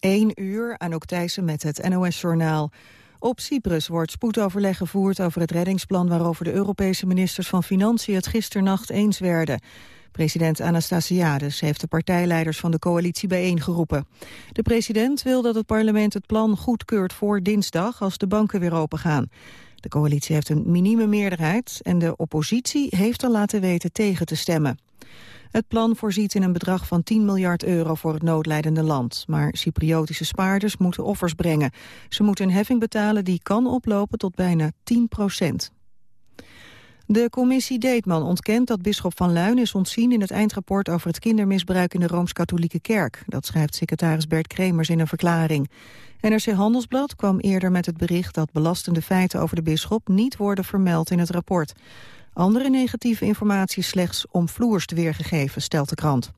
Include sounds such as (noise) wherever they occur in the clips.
1 uur, Anouk Thijssen met het NOS-journaal. Op Cyprus wordt spoedoverleg gevoerd over het reddingsplan... waarover de Europese ministers van Financiën het gisternacht eens werden. President Anastasiades heeft de partijleiders van de coalitie bijeengeroepen. De president wil dat het parlement het plan goedkeurt voor dinsdag... als de banken weer opengaan. De coalitie heeft een minieme meerderheid... en de oppositie heeft al laten weten tegen te stemmen. Het plan voorziet in een bedrag van 10 miljard euro voor het noodlijdende land. Maar Cypriotische spaarders moeten offers brengen. Ze moeten een heffing betalen die kan oplopen tot bijna 10 procent. De commissie Deetman ontkent dat bisschop van Luin is ontzien in het eindrapport over het kindermisbruik in de Rooms-Katholieke Kerk. Dat schrijft secretaris Bert Kremers in een verklaring. NRC Handelsblad kwam eerder met het bericht dat belastende feiten over de bisschop niet worden vermeld in het rapport. Andere negatieve informatie slechts omvloerst weergegeven, stelt de krant.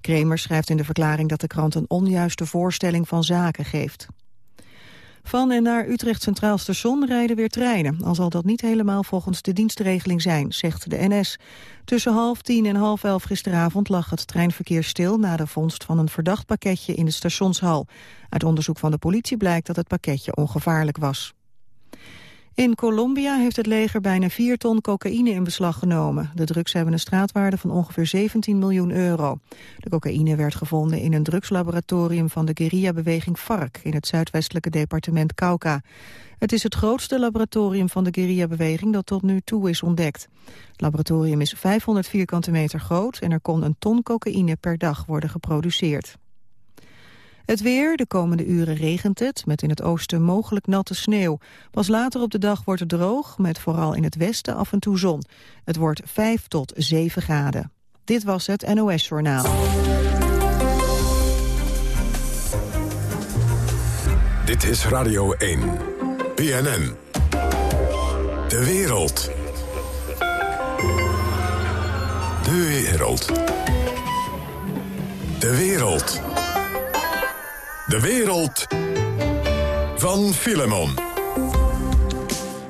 Kremer schrijft in de verklaring dat de krant een onjuiste voorstelling van zaken geeft. Van en naar Utrecht Centraal Station rijden weer treinen, al zal dat niet helemaal volgens de dienstregeling zijn, zegt de NS. Tussen half tien en half elf gisteravond lag het treinverkeer stil na de vondst van een verdacht pakketje in de stationshal. Uit onderzoek van de politie blijkt dat het pakketje ongevaarlijk was. In Colombia heeft het leger bijna 4 ton cocaïne in beslag genomen. De drugs hebben een straatwaarde van ongeveer 17 miljoen euro. De cocaïne werd gevonden in een drugslaboratorium van de guerrillabeweging FARC... in het zuidwestelijke departement Cauca. Het is het grootste laboratorium van de guerrillabeweging dat tot nu toe is ontdekt. Het laboratorium is 500 vierkante meter groot... en er kon een ton cocaïne per dag worden geproduceerd. Het weer, de komende uren regent het, met in het oosten mogelijk natte sneeuw. Pas later op de dag wordt het droog, met vooral in het westen af en toe zon. Het wordt 5 tot 7 graden. Dit was het NOS Journaal. Dit is Radio 1. BNN. De wereld. De wereld. De wereld. De wereld van Filemon.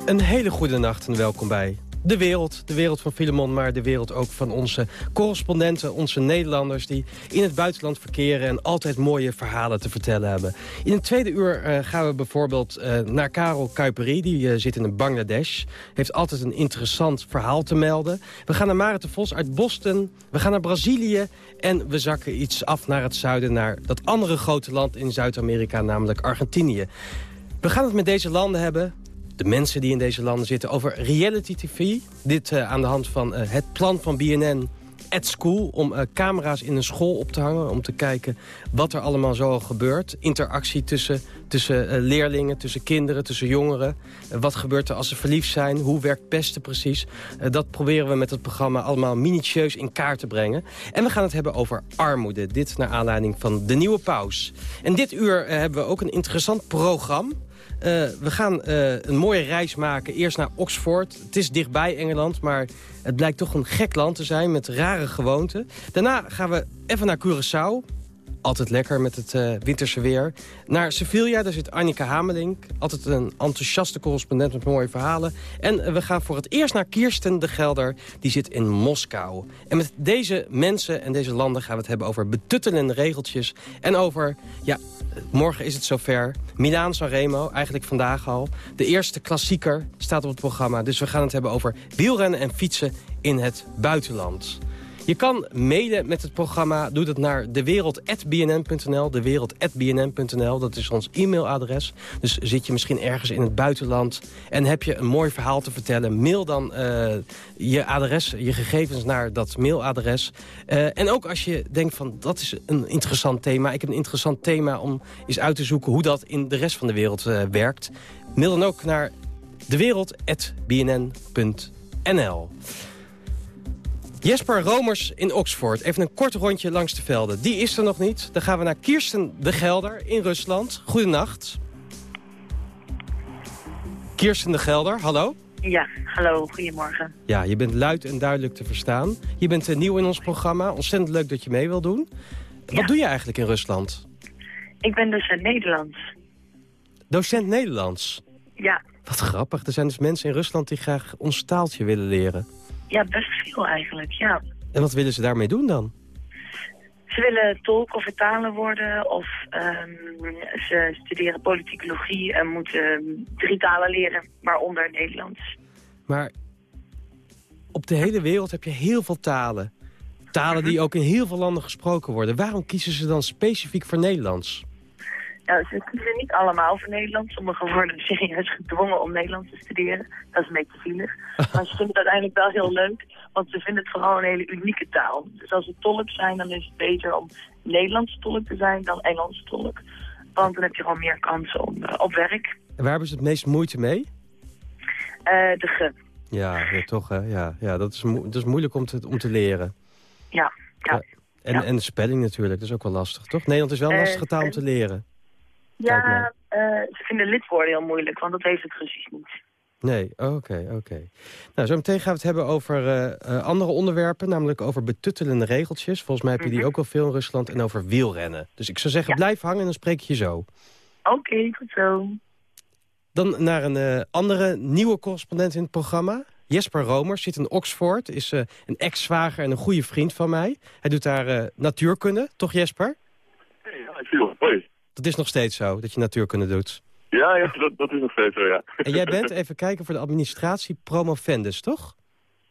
Een hele goede nacht en welkom bij de wereld. De wereld van Filemon, maar de wereld ook van onze correspondenten... onze Nederlanders die in het buitenland verkeren... en altijd mooie verhalen te vertellen hebben. In het tweede uur uh, gaan we bijvoorbeeld uh, naar Karel Kuiperi. Die uh, zit in Bangladesh. Heeft altijd een interessant verhaal te melden. We gaan naar Maarten Vos uit Boston. We gaan naar Brazilië. En we zakken iets af naar het zuiden, naar dat andere grote land in Zuid-Amerika, namelijk Argentinië. We gaan het met deze landen hebben, de mensen die in deze landen zitten, over reality tv. Dit uh, aan de hand van uh, het plan van BNN at school... om uh, camera's in een school op te hangen, om te kijken wat er allemaal zo gebeurt. Interactie tussen, tussen leerlingen, tussen kinderen, tussen jongeren. Wat gebeurt er als ze verliefd zijn? Hoe werkt pesten precies? dat proberen we met het programma allemaal minutieus in kaart te brengen. En we gaan het hebben over armoede. Dit naar aanleiding van de nieuwe paus. En dit uur hebben we ook een interessant programma. Uh, we gaan uh, een mooie reis maken. Eerst naar Oxford. Het is dichtbij Engeland, maar het blijkt toch een gek land te zijn met rare gewoonten. Daarna gaan we even naar Curaçao. Altijd lekker met het uh, winterse weer. Naar Sevilla, daar zit Annika Hamelink. Altijd een enthousiaste correspondent met mooie verhalen. En we gaan voor het eerst naar Kirsten de Gelder. Die zit in Moskou. En met deze mensen en deze landen gaan we het hebben over betuttelende regeltjes. En over, ja, morgen is het zover. Milaan Sanremo, eigenlijk vandaag al. De eerste klassieker staat op het programma. Dus we gaan het hebben over wielrennen en fietsen in het buitenland. Je kan mailen met het programma. Doe dat naar dewereld.bnn.nl. Dewereld.bnn.nl, dat is ons e-mailadres. Dus zit je misschien ergens in het buitenland... en heb je een mooi verhaal te vertellen... mail dan uh, je adres, je gegevens naar dat mailadres. Uh, en ook als je denkt van, dat is een interessant thema. Ik heb een interessant thema om eens uit te zoeken... hoe dat in de rest van de wereld uh, werkt. Mail dan ook naar dewereld.bnn.nl. Jesper Romers in Oxford. Even een kort rondje langs de velden. Die is er nog niet. Dan gaan we naar Kirsten de Gelder in Rusland. Goedenacht. Kirsten de Gelder, hallo. Ja, hallo, goedemorgen. Ja, je bent luid en duidelijk te verstaan. Je bent uh, nieuw in ons programma. Ontzettend leuk dat je mee wil doen. Ja. Wat doe je eigenlijk in Rusland? Ik ben docent Nederlands. Docent Nederlands? Ja. Wat grappig. Er zijn dus mensen in Rusland die graag ons taaltje willen leren. Ja, best veel eigenlijk, ja. En wat willen ze daarmee doen dan? Ze willen tolk of vertaler worden of ehm, ze studeren politicologie en moeten drie talen leren, waaronder Nederlands. Maar op de hele wereld heb je heel veel talen. Talen die ook in heel veel landen gesproken worden. Waarom kiezen ze dan specifiek voor Nederlands? Nou, ze kiezen niet allemaal voor Nederlands. Sommigen worden serieus gedwongen om Nederlands te studeren. Dat is een beetje zielig. (laughs) Maar ze vinden het uiteindelijk wel heel leuk. Want ze vinden het gewoon een hele unieke taal. Dus als ze tolk zijn, dan is het beter om Nederlands tolk te zijn dan Engels tolk. Want dan heb je gewoon meer kansen om, uh, op werk. En waar hebben ze het meest moeite mee? Uh, de ge. Ja, ja, toch hè. Ja, ja, dat, is dat is moeilijk om te, om te leren. Ja, ja. ja. En, ja. en de spelling natuurlijk, dat is ook wel lastig, toch? Nederland is wel een Uh, lastige taal om te leren. Ja, uh, ze vinden lidwoorden heel moeilijk, want dat heeft het precies niet. Nee, oké, okay, oké. Okay. Nou, zo meteen gaan we het hebben over uh, andere onderwerpen, namelijk over betuttelende regeltjes. Volgens mij heb je die -hmm. ook wel veel in Rusland en over wielrennen. Dus ik zou zeggen, ja. blijf hangen en dan spreek ik je zo. Oké, okay, goed zo. Dan naar een uh, andere nieuwe correspondent in het programma. Jesper Romers zit in Oxford, is uh, een ex-zwager en een goede vriend van mij. Hij doet daar uh, natuurkunde, toch Jesper? Ja, ik zie Hoi. Dat is nog steeds zo, dat je natuurkunde doet? Ja, ja dat, dat is nog steeds zo, ja. En jij bent, (laughs) even kijken, voor de administratie promovendus, toch?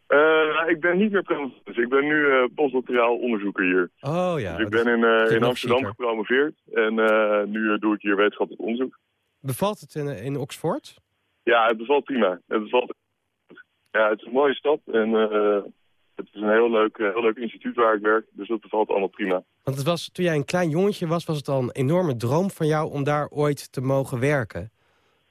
Uh, ik ben niet meer promovendus. Ik ben nu uh, postdoctoraal onderzoeker hier. Oh ja. Dus ik ben in, uh, in Amsterdam zieker. gepromoveerd en nu doe ik hier wetenschappelijk onderzoek. Bevalt het in, in Oxford? Ja, het bevalt prima. Het bevalt ja, het is een mooie stad en het is een heel leuk, heel leuk instituut waar ik werk. Dus dat bevalt allemaal prima. Want het was, toen jij een klein jongetje was, was het al een enorme droom van jou om daar ooit te mogen werken?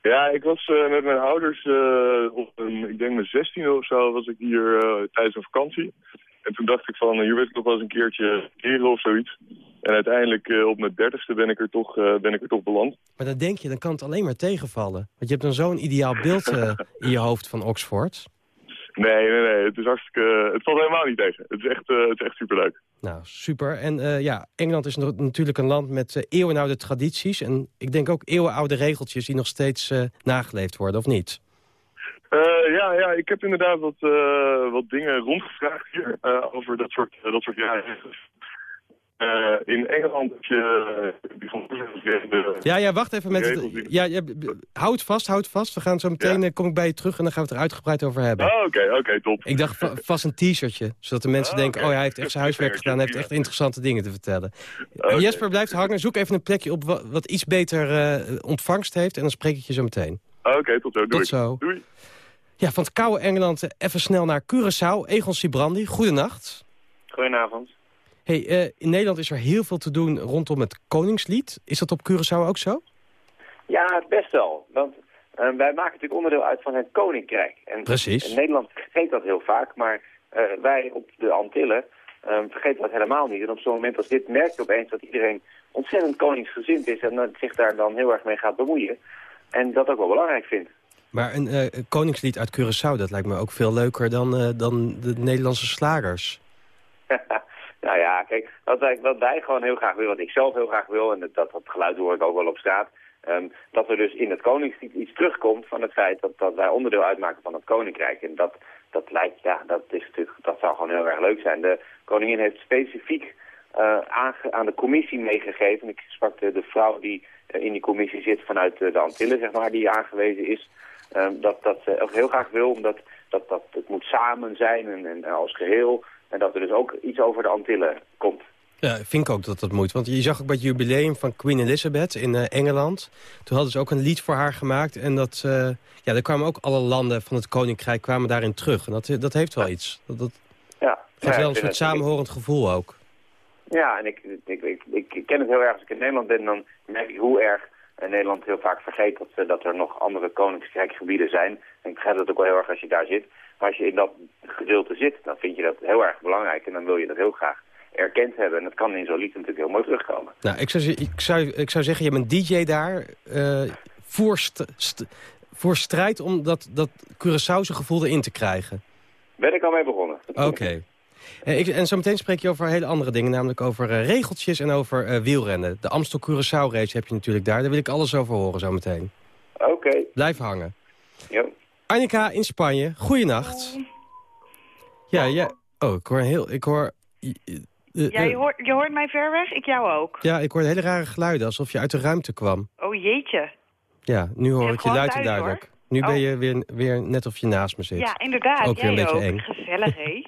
Ja, ik was uh, met mijn ouders, uh, op een, ik denk mijn 16 of zo, was ik hier tijdens een vakantie. En toen dacht ik van, hier wil ik nog wel eens een keertje leren of zoiets. En uiteindelijk op mijn dertigste ben ik er toch, ben ik er toch beland. Maar dan denk je, dan kan het alleen maar tegenvallen. Want je hebt dan zo'n ideaal beeld in je hoofd van Oxford. Nee, nee, nee. Het is hartstikke... Het valt helemaal niet tegen. Het is echt, het is echt superleuk. Nou, super. En ja, Engeland is natuurlijk een land met eeuwenoude tradities. En ik denk ook eeuwenoude regeltjes die nog steeds nageleefd worden, of niet? Ja, ja, ik heb inderdaad wat, wat dingen rondgevraagd hier over dat soort, dat soort ja, in Engeland heb je de, Ja, ja, wacht even met het, ja, ja, houd vast, houd vast. We gaan zo meteen, ja. kom ik bij je terug en dan gaan we het er uitgebreid over hebben. Oh, oké, oké, okay, top. Ik dacht va vast een t-shirtje, zodat de mensen oh, denken, okay. oh, hij heeft echt zijn huiswerk gedaan, hij heeft echt interessante dingen te vertellen. Okay. Jesper blijft hangen, zoek even een plekje op wat, wat iets beter ontvangst heeft en dan spreek ik je zo meteen. Oké, tot zo. Doei. Tot zo. Doei. Ja, van het koude Engeland even snel naar Curaçao. Egon Sibrandi, goedenacht. Goedenavond. Hey, uh, in Nederland is er heel veel te doen rondom het Koningslied. Is dat op Curaçao ook zo? Ja, best wel. Want uh, wij maken natuurlijk onderdeel uit van het Koninkrijk. En Precies. In Nederland vergeet dat heel vaak, maar uh, wij op de Antillen vergeten dat helemaal niet. En op zo'n moment als dit merk je opeens dat iedereen ontzettend koningsgezind is... en zich daar dan heel erg mee gaat bemoeien. En dat ook wel belangrijk vindt. Maar een uh, koningslied uit Curaçao, dat lijkt me ook veel leuker dan, uh, dan de Nederlandse slagers. (laughs) nou ja, kijk, wat wij, wij gewoon heel graag willen, wat ik zelf heel graag wil, en dat, dat geluid hoor ik ook wel op straat, um, dat er dus in het koningslied iets terugkomt van het feit dat, dat wij onderdeel uitmaken van het koninkrijk. En dat, dat lijkt, ja, dat, is natuurlijk, dat zou gewoon heel erg leuk zijn. De koningin heeft specifiek uh, aan de commissie meegegeven, ik sprak de, vrouw die in die commissie zit vanuit de Antillen, zeg maar, die aangewezen is, Um, dat, dat ze ook heel graag wil, omdat dat, dat, het moet samen zijn en, en als geheel. En dat er dus ook iets over de Antillen komt. Ja, ik vind ook dat dat moet. Want je zag ook bij het jubileum van Queen Elizabeth in uh, Engeland. Toen hadden ze ook een lied voor haar gemaakt. En dat, uh, ja, daar kwamen ook alle landen van het koninkrijk kwamen daarin terug. En dat, dat heeft wel iets. Dat, dat ja, geeft ja, wel een soort samenhorend gevoel ook. Ja, en ik, ik, ik, ik, ken het heel erg. Als ik in Nederland ben, dan merk ik hoe erg en Nederland heel vaak vergeet dat, dat er nog andere koninkrijkgebieden zijn. En ik begrijp dat ook wel heel erg als je daar zit. Maar als je in dat gedeelte zit, dan vind je dat heel erg belangrijk. En dan wil je dat heel graag erkend hebben. En dat kan in zo'n lied natuurlijk heel mooi terugkomen. Nou, ik zou, ik zou, ik zou zeggen, je bent een DJ daar uh, voor, st st voor strijd om dat, dat Curaçaose gevoel erin te krijgen. Ben ik al mee begonnen. Oké. Okay. Uh, ik, en zo meteen spreek je over hele andere dingen, namelijk over uh, regeltjes en over uh, wielrennen. De Amstel Curaçao race heb je natuurlijk daar. Daar wil ik alles over horen zo meteen. Oké. Okay. Blijf hangen. Ja. Annika in Spanje, goeienacht. Ja, ja. Oh, ik hoor heel... Ik hoor... Eh, Ja, je hoort, je hoort mij ver weg, ik jou ook. Ja, ik hoorde hele rare geluiden, alsof je uit de ruimte kwam. Oh jeetje. Ja, nu hoor ik je luid en duidelijk. Nu ben Oh. je weer, weer net of je naast me zit. Ja, inderdaad. Ook weer jij een beetje ook. eng. Gezellig, hé? (laughs)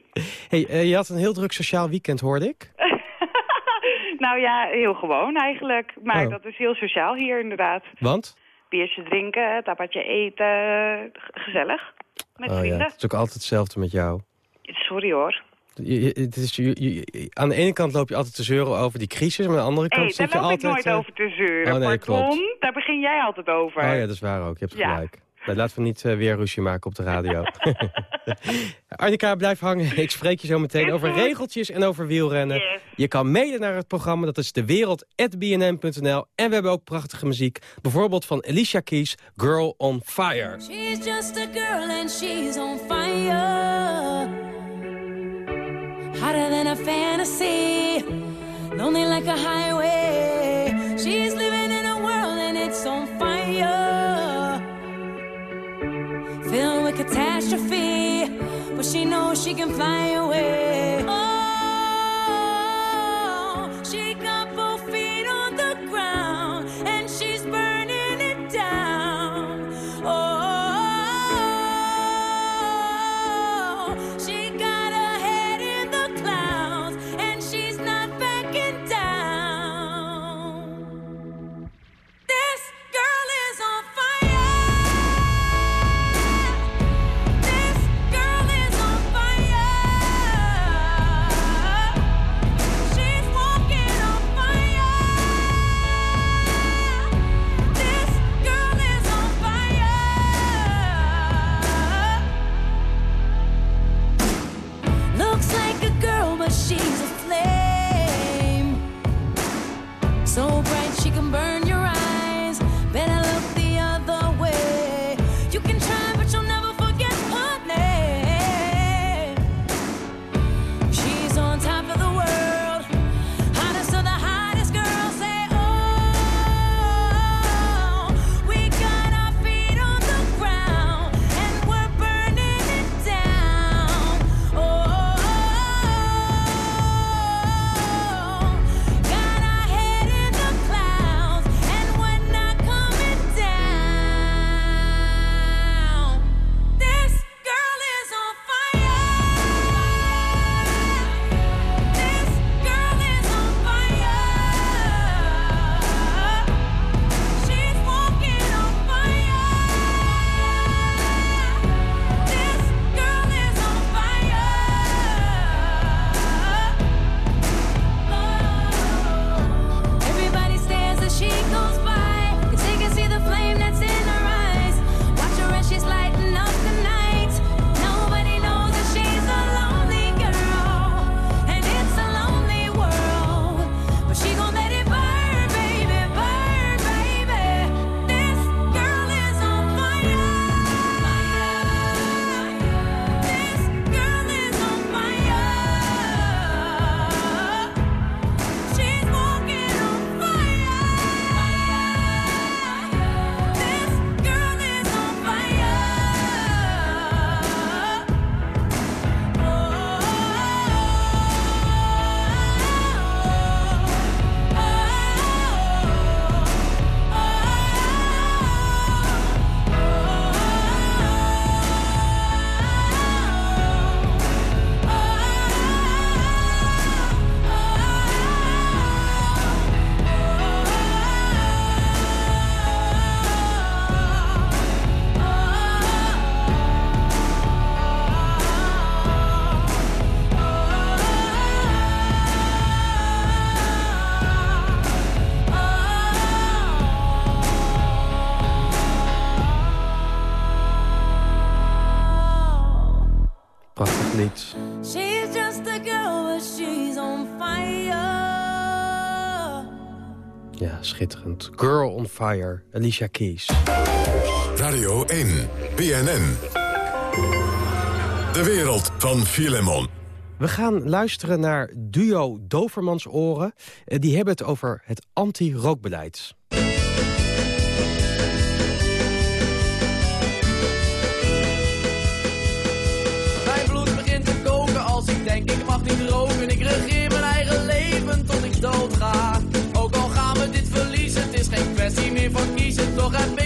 Hey, eh, je had een heel druk sociaal weekend, hoorde ik. (laughs) nou ja, heel gewoon eigenlijk. Maar Oh. dat is heel sociaal hier inderdaad. Want? Biertje drinken, tabakje eten, gezellig. Met oh ja, vrienden. het is ook altijd hetzelfde met jou. Sorry hoor. Je, je- het is, je, aan de ene kant loop je altijd te zeuren over die crisis... maar aan de andere kant hey, daar zit je loop altijd... ik nooit eh, over te zeuren. Oh, nee, Pardon, daar begin jij altijd over. Oh ja, dat is waar ook. Je hebt Ja. gelijk. Nou, laten we niet eh, weer ruzie maken op de radio. (laughs) Arnika, blijf hangen. Ik spreek je zo meteen over regeltjes en over wielrennen. Yes. Je kan mailen naar het programma, dat is dewereld.bnn.nl. En we hebben ook prachtige muziek. Bijvoorbeeld van Alicia Keys, Girl on Fire. She's just a girl and she's on fire. Hotter than a fantasy. Lonely like a highway. she can fly away. Fire, Alicia Keys. Radio 1, BNN. De wereld van Filemon. We gaan luisteren naar duo Dovermansoren. Eh, Die hebben het over het anti-rookbeleid. Meer van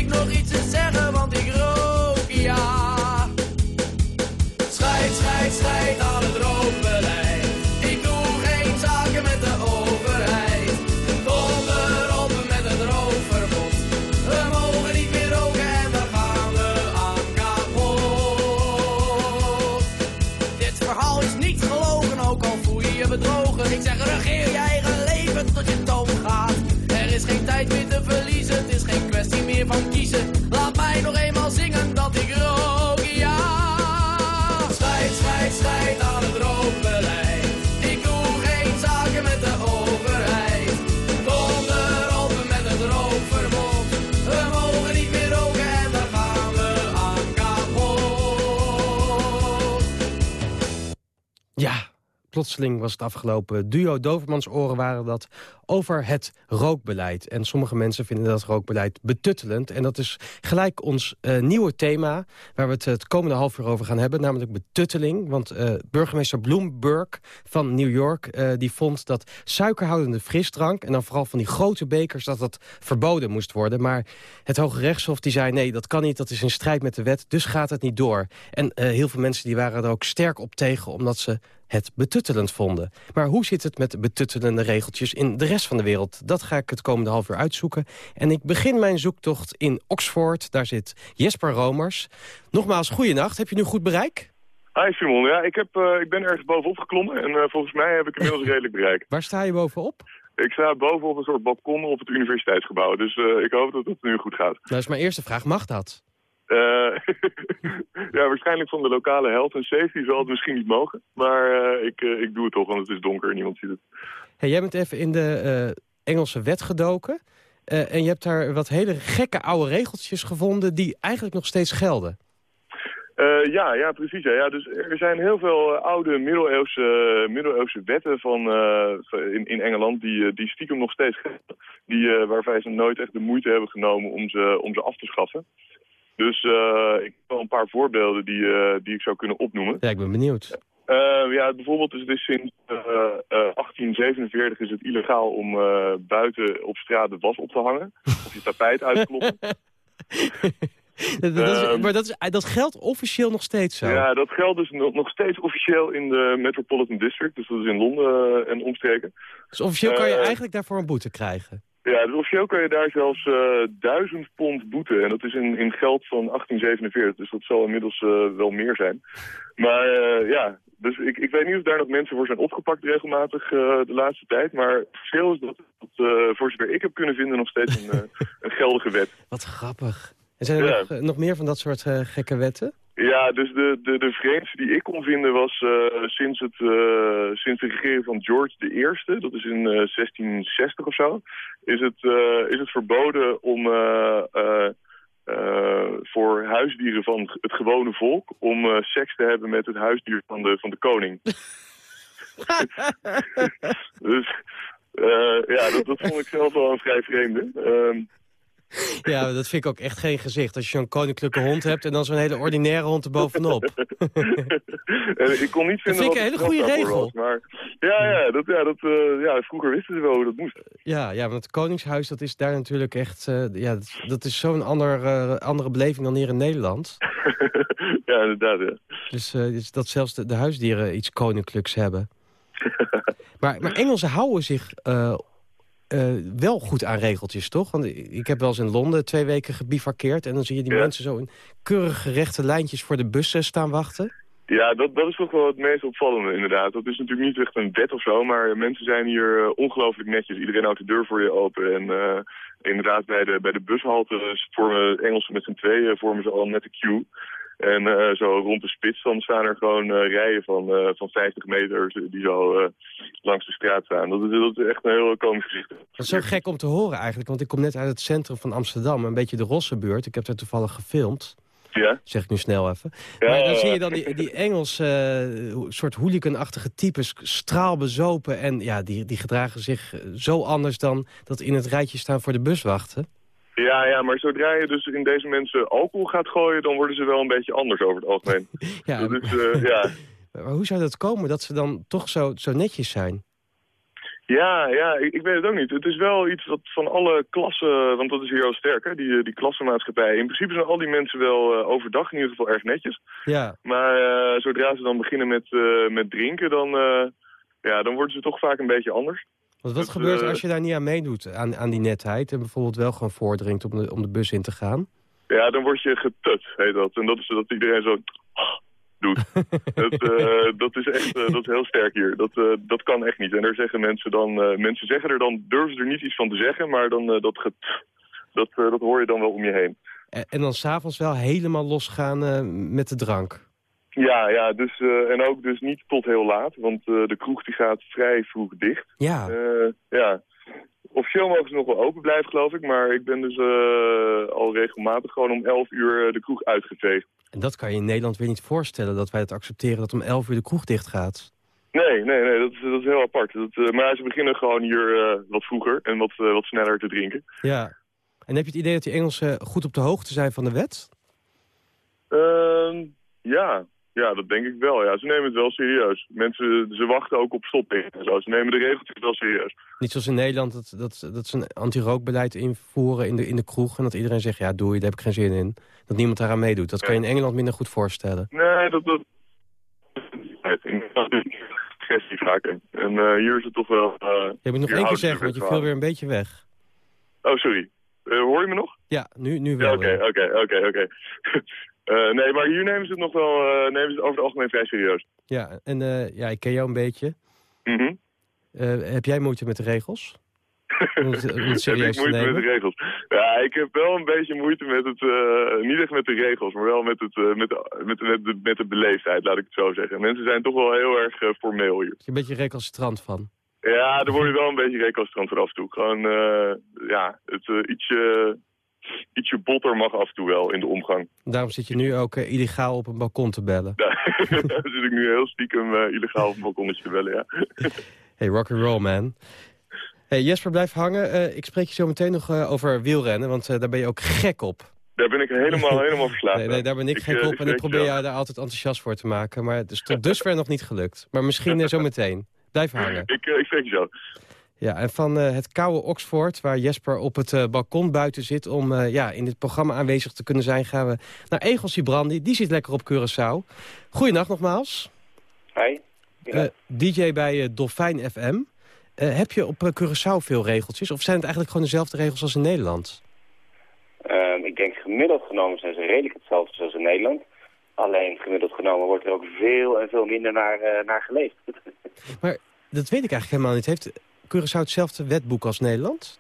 plotseling was het afgelopen. Duo Dovermansoren waren dat over het rookbeleid. En sommige mensen vinden dat rookbeleid betuttelend. En dat is gelijk ons eh, nieuwe thema... waar we het het komende half uur over gaan hebben. Namelijk betutteling. Want eh, burgemeester Bloomberg van New York... eh, die vond dat suikerhoudende frisdrank... en dan vooral van die grote bekers... dat dat verboden moest worden. Maar het Hoge Rechtshof die zei... nee, dat kan niet, dat is in strijd met de wet. Dus gaat het niet door. En heel veel mensen die waren er ook sterk op tegen... omdat ze het betuttelend vonden. Maar hoe zit het met de betuttelende regeltjes in de rest van de wereld? Dat ga ik het komende half uur uitzoeken. En ik begin mijn zoektocht in Oxford. Daar zit Jesper Romers. Nogmaals, goeienacht. Heb je nu goed bereik? Hi Simon, ja, ik, heb, eh, ik ben ergens bovenop geklommen en eh, volgens mij heb ik inmiddels (laughs) redelijk bereikt. Waar sta je bovenop? Ik sta boven op een soort balkon op het universiteitsgebouw, dus eh, ik hoop dat het nu goed gaat. Dat is mijn eerste vraag. Mag dat? Eh, (laughs) ja, waarschijnlijk van de lokale health en safety zal het misschien niet mogen, maar eh, ik, eh, ik doe het toch, want het is donker en niemand ziet het. Hey, jij bent even in de Engelse wet gedoken. en je hebt daar wat hele gekke oude regeltjes gevonden... die eigenlijk nog steeds gelden. Ja, ja, precies. Ja. Ja, dus er zijn heel veel oude middeleeuwse, middeleeuwse wetten van, in, in Engeland die, die stiekem nog steeds gelden. Die, eh, waarvan ze nooit echt de moeite hebben genomen om ze, om ze af te schaffen. Dus eh, ik heb wel een paar voorbeelden die, eh, die ik zou kunnen opnoemen. Ja, ik ben benieuwd. Eh, ja, bijvoorbeeld is het is sinds eh, eh, 1847 is het illegaal om buiten op straat de was op te hangen. Of je tapijt uit te kloppen. (laughs) Dat, dat is- Ehm. maar dat, is, dat geldt officieel nog steeds zo. Ja, dat geldt dus nog, nog steeds officieel in de Metropolitan District. Dus dat is in Londen en omstreken. Dus officieel kan je eigenlijk daarvoor een boete krijgen. Ja, dus officieel kan je daar zelfs eh, duizend pond boete. En dat is in, in geld van 1847, dus dat zal inmiddels eh, wel meer zijn. Maar eh, ja, dus ik, ik weet niet of daar nog mensen voor zijn opgepakt regelmatig de laatste tijd. Maar het verschil is dat eh, voor zover ik heb kunnen vinden, nog steeds een, (laughs) een geldige wet. Wat grappig. En zijn er Ja. nog, nog meer van dat soort gekke wetten? Ja, dus de, de, de vreemdste die ik kon vinden was eh, sinds, het, eh, sinds de regering van George I, dat is in eh, 1660 of zo, is het, eh, is het verboden om eh, eh, eh, voor huisdieren van het gewone volk om eh, seks te hebben met het huisdier van de, van de koning. (laughs) (laughs) dus eh, ja, dat, dat vond ik zelf wel een vrij vreemde. (laughs) Ja, dat vind ik ook echt geen gezicht. Als je zo'n koninklijke hond hebt en dan zo'n hele ordinaire hond erbovenop. (laughs) En ik kon niet vinden vind ik een hele goede regel. Was, maar ja, ja, dat, ja, dat, eh, ja, vroeger wisten ze wel hoe dat moest. Ja, ja, want het Koningshuis, dat is daar natuurlijk echt... eh, ja, dat, dat is zo'n ander, eh, andere beleving dan hier in Nederland. (laughs) ja, inderdaad, ja. Dus, eh, dus dat zelfs de, de huisdieren iets koninklijks hebben. maar, maar Engelsen houden zich eh, wel goed aan regeltjes, toch? Want ik heb wel eens in Londen twee weken gebivakkeerd... en dan zie je die Ja. mensen zo in keurige rechte lijntjes voor de bus eh, staan wachten. Ja, dat, dat is toch wel het meest opvallende inderdaad. Dat is natuurlijk niet echt een wet of zo, maar mensen zijn hier eh, ongelooflijk netjes. Iedereen houdt de deur voor je open. En eh, inderdaad, bij de, bij de bushalte vormen Engelsen met z'n tweeën vormen ze al net de queue. En eh, zo rond de spits dan staan er gewoon eh, rijen van, eh, van 50 meter die zo langs de straat staan. Dat is, dat is echt een heel komisch gezicht. Dat is zo gek om te horen eigenlijk, want ik kom net uit het centrum van Amsterdam. Een beetje de Rossenbuurt. Ik heb daar toevallig gefilmd. Ja? Zeg ik nu snel even. Ja, maar dan zie je dan die, die Engelse soort hooliganachtige types straalbezopen. En ja, die, die gedragen zich zo anders dan dat in het rijtje staan voor de bus wachten. Ja, ja, maar zodra je dus in deze mensen alcohol gaat gooien, dan worden ze wel een beetje anders over het algemeen. (laughs) Ja, Dat is, eh, ja. (laughs) maar hoe zou dat komen dat ze dan toch zo, zo netjes zijn? Ja, ja, ik, ik weet het ook niet. Het is wel iets wat van alle klassen, want dat is hier heel sterk, hè, die, die klassenmaatschappij. In principe zijn al die mensen wel eh, overdag in ieder geval erg netjes. Ja, Maar eh, zodra ze dan beginnen met, eh, met drinken, dan, eh, ja, dan worden ze toch vaak een beetje anders. Want wat gebeurt er eh, als je daar niet aan meedoet, aan, aan die netheid... en bijvoorbeeld wel gewoon voordringt om de, om de bus in te gaan? Ja, dan word je getut, heet dat. En dat is dat iedereen zo doet. (laughs) dat, eh, dat is echt eh, dat is heel sterk hier. Dat, dat kan echt niet. En daar zeggen mensen dan... mensen zeggen er dan, durven ze er niet iets van te zeggen... maar dan dat get, dat, dat hoor je dan wel om je heen. En, en dan s'avonds wel helemaal losgaan met de drank? Ja, ja dus, eh, en ook dus niet tot heel laat. Want eh, de kroeg die gaat vrij vroeg dicht. Ja, Eh, ja. Officieel mogen ze nog wel open blijven, geloof ik. Maar ik ben dus al regelmatig gewoon om 11 uur de kroeg uitgeveegd. en dat kan je in Nederland weer niet voorstellen... dat wij het accepteren dat om 11 uur de kroeg dicht gaat. Nee, nee, nee, dat is, dat is heel apart. Dat, maar ze beginnen gewoon hier wat vroeger en wat, wat sneller te drinken. Ja. En heb je het idee dat die Engelsen goed op de hoogte zijn van de wet? Ehm, ja. Ja, dat denk ik wel. Ja. Ze nemen het wel serieus. Mensen, ze wachten ook op stoppen en zo. Ze nemen de regeltjes wel serieus. Niet zoals in Nederland, dat, dat, dat ze een anti-rookbeleid invoeren in de, in de kroeg... en dat iedereen zegt, ja, doei, daar heb ik geen zin in. Dat niemand daaraan meedoet. Dat kan je in Engeland minder goed voorstellen. Nee, dat... dat... Gestie vaak. En eh, hier is het toch wel... eh, Je moet nog één keer zeggen, want je viel weer een beetje weg. Oh, sorry. Eh, hoor je me nog? Ja, nu, nu wel. oké, oké, oké, (laughs) Eh, Nee, maar hier nemen ze het nog wel eh, nemen ze het over het algemeen vrij serieus. Ja, en eh, ja, ik ken jou een beetje. Mhm. Heb jij moeite met de regels? (laughs) Om het, om het Heb serieus ik te moeite met de regels? Ja, ik heb wel een beetje moeite met het, niet echt met de regels, maar wel met, het, met, de, met, met, de, met de beleefdheid, laat ik het zo zeggen. Mensen zijn toch wel heel erg formeel hier. Er is een beetje recalcitrant van. Ja, daar word je wel een beetje recalcitrant van af en toe. Gewoon, ja, het ietsje, (laughs) ietsje botter mag af en toe wel in de omgang. Daarom zit je nu ook eh, illegaal op een balkon te bellen. (laughs) Daar zit ik nu heel stiekem eh, illegaal op een balkonnetje te bellen, ja. (laughs) Hey, rock and roll man. Hey, Jesper, blijf hangen. Eh, ik spreek je zo meteen nog over wielrennen, want daar ben je ook gek op. Daar ben ik helemaal, helemaal verslaafd Nee, nee, daar ben ik, Ik, gek op en ik probeer je jou daar altijd enthousiast voor te maken. Maar het is tot dusver nog niet gelukt. Maar misschien zo meteen. Blijf hangen. Ik, ik spreek je zo. Ja, en van eh, het koude Oxford, waar Jesper op het eh, balkon buiten zit... om eh, ja, in dit programma aanwezig te kunnen zijn... gaan we naar Egels Brandy. Die zit lekker op Curaçao. Goeienacht nogmaals. Hi. Eh, DJ bij Dolfijn FM. Heb je op Curaçao veel regeltjes? Of zijn het eigenlijk gewoon dezelfde regels als in Nederland? Ehm, ik denk gemiddeld genomen zijn ze redelijk hetzelfde zoals in Nederland. Alleen gemiddeld genomen wordt er ook veel en veel minder naar, naar geleefd. (laughs) Maar dat weet ik eigenlijk helemaal niet. Heeft Curaçao hetzelfde wetboek als Nederland?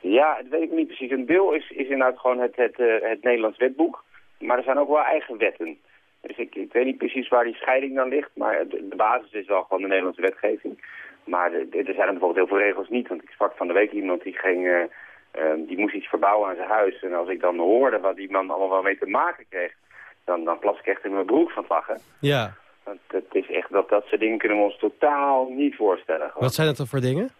ja, dat weet ik niet precies. Een deel is, is inderdaad gewoon het, het, eh, het Nederlands wetboek. Maar er zijn ook wel eigen wetten. Dus ik, ik weet niet precies waar die scheiding dan ligt. Maar de, de basis is wel gewoon de Nederlandse wetgeving. Maar de- de- er zijn er bijvoorbeeld heel veel regels niet. Want ik sprak van de week iemand die ging... eh, eh, die moest iets verbouwen aan zijn huis. En als ik dan hoorde wat die man allemaal wel mee te maken kreeg... dan, dan plas ik echt in mijn broek van het lachen. Ja. Want het is echt dat, dat soort dingen kunnen we ons totaal niet voorstellen. Gewoon. Wat zijn dat dan voor dingen?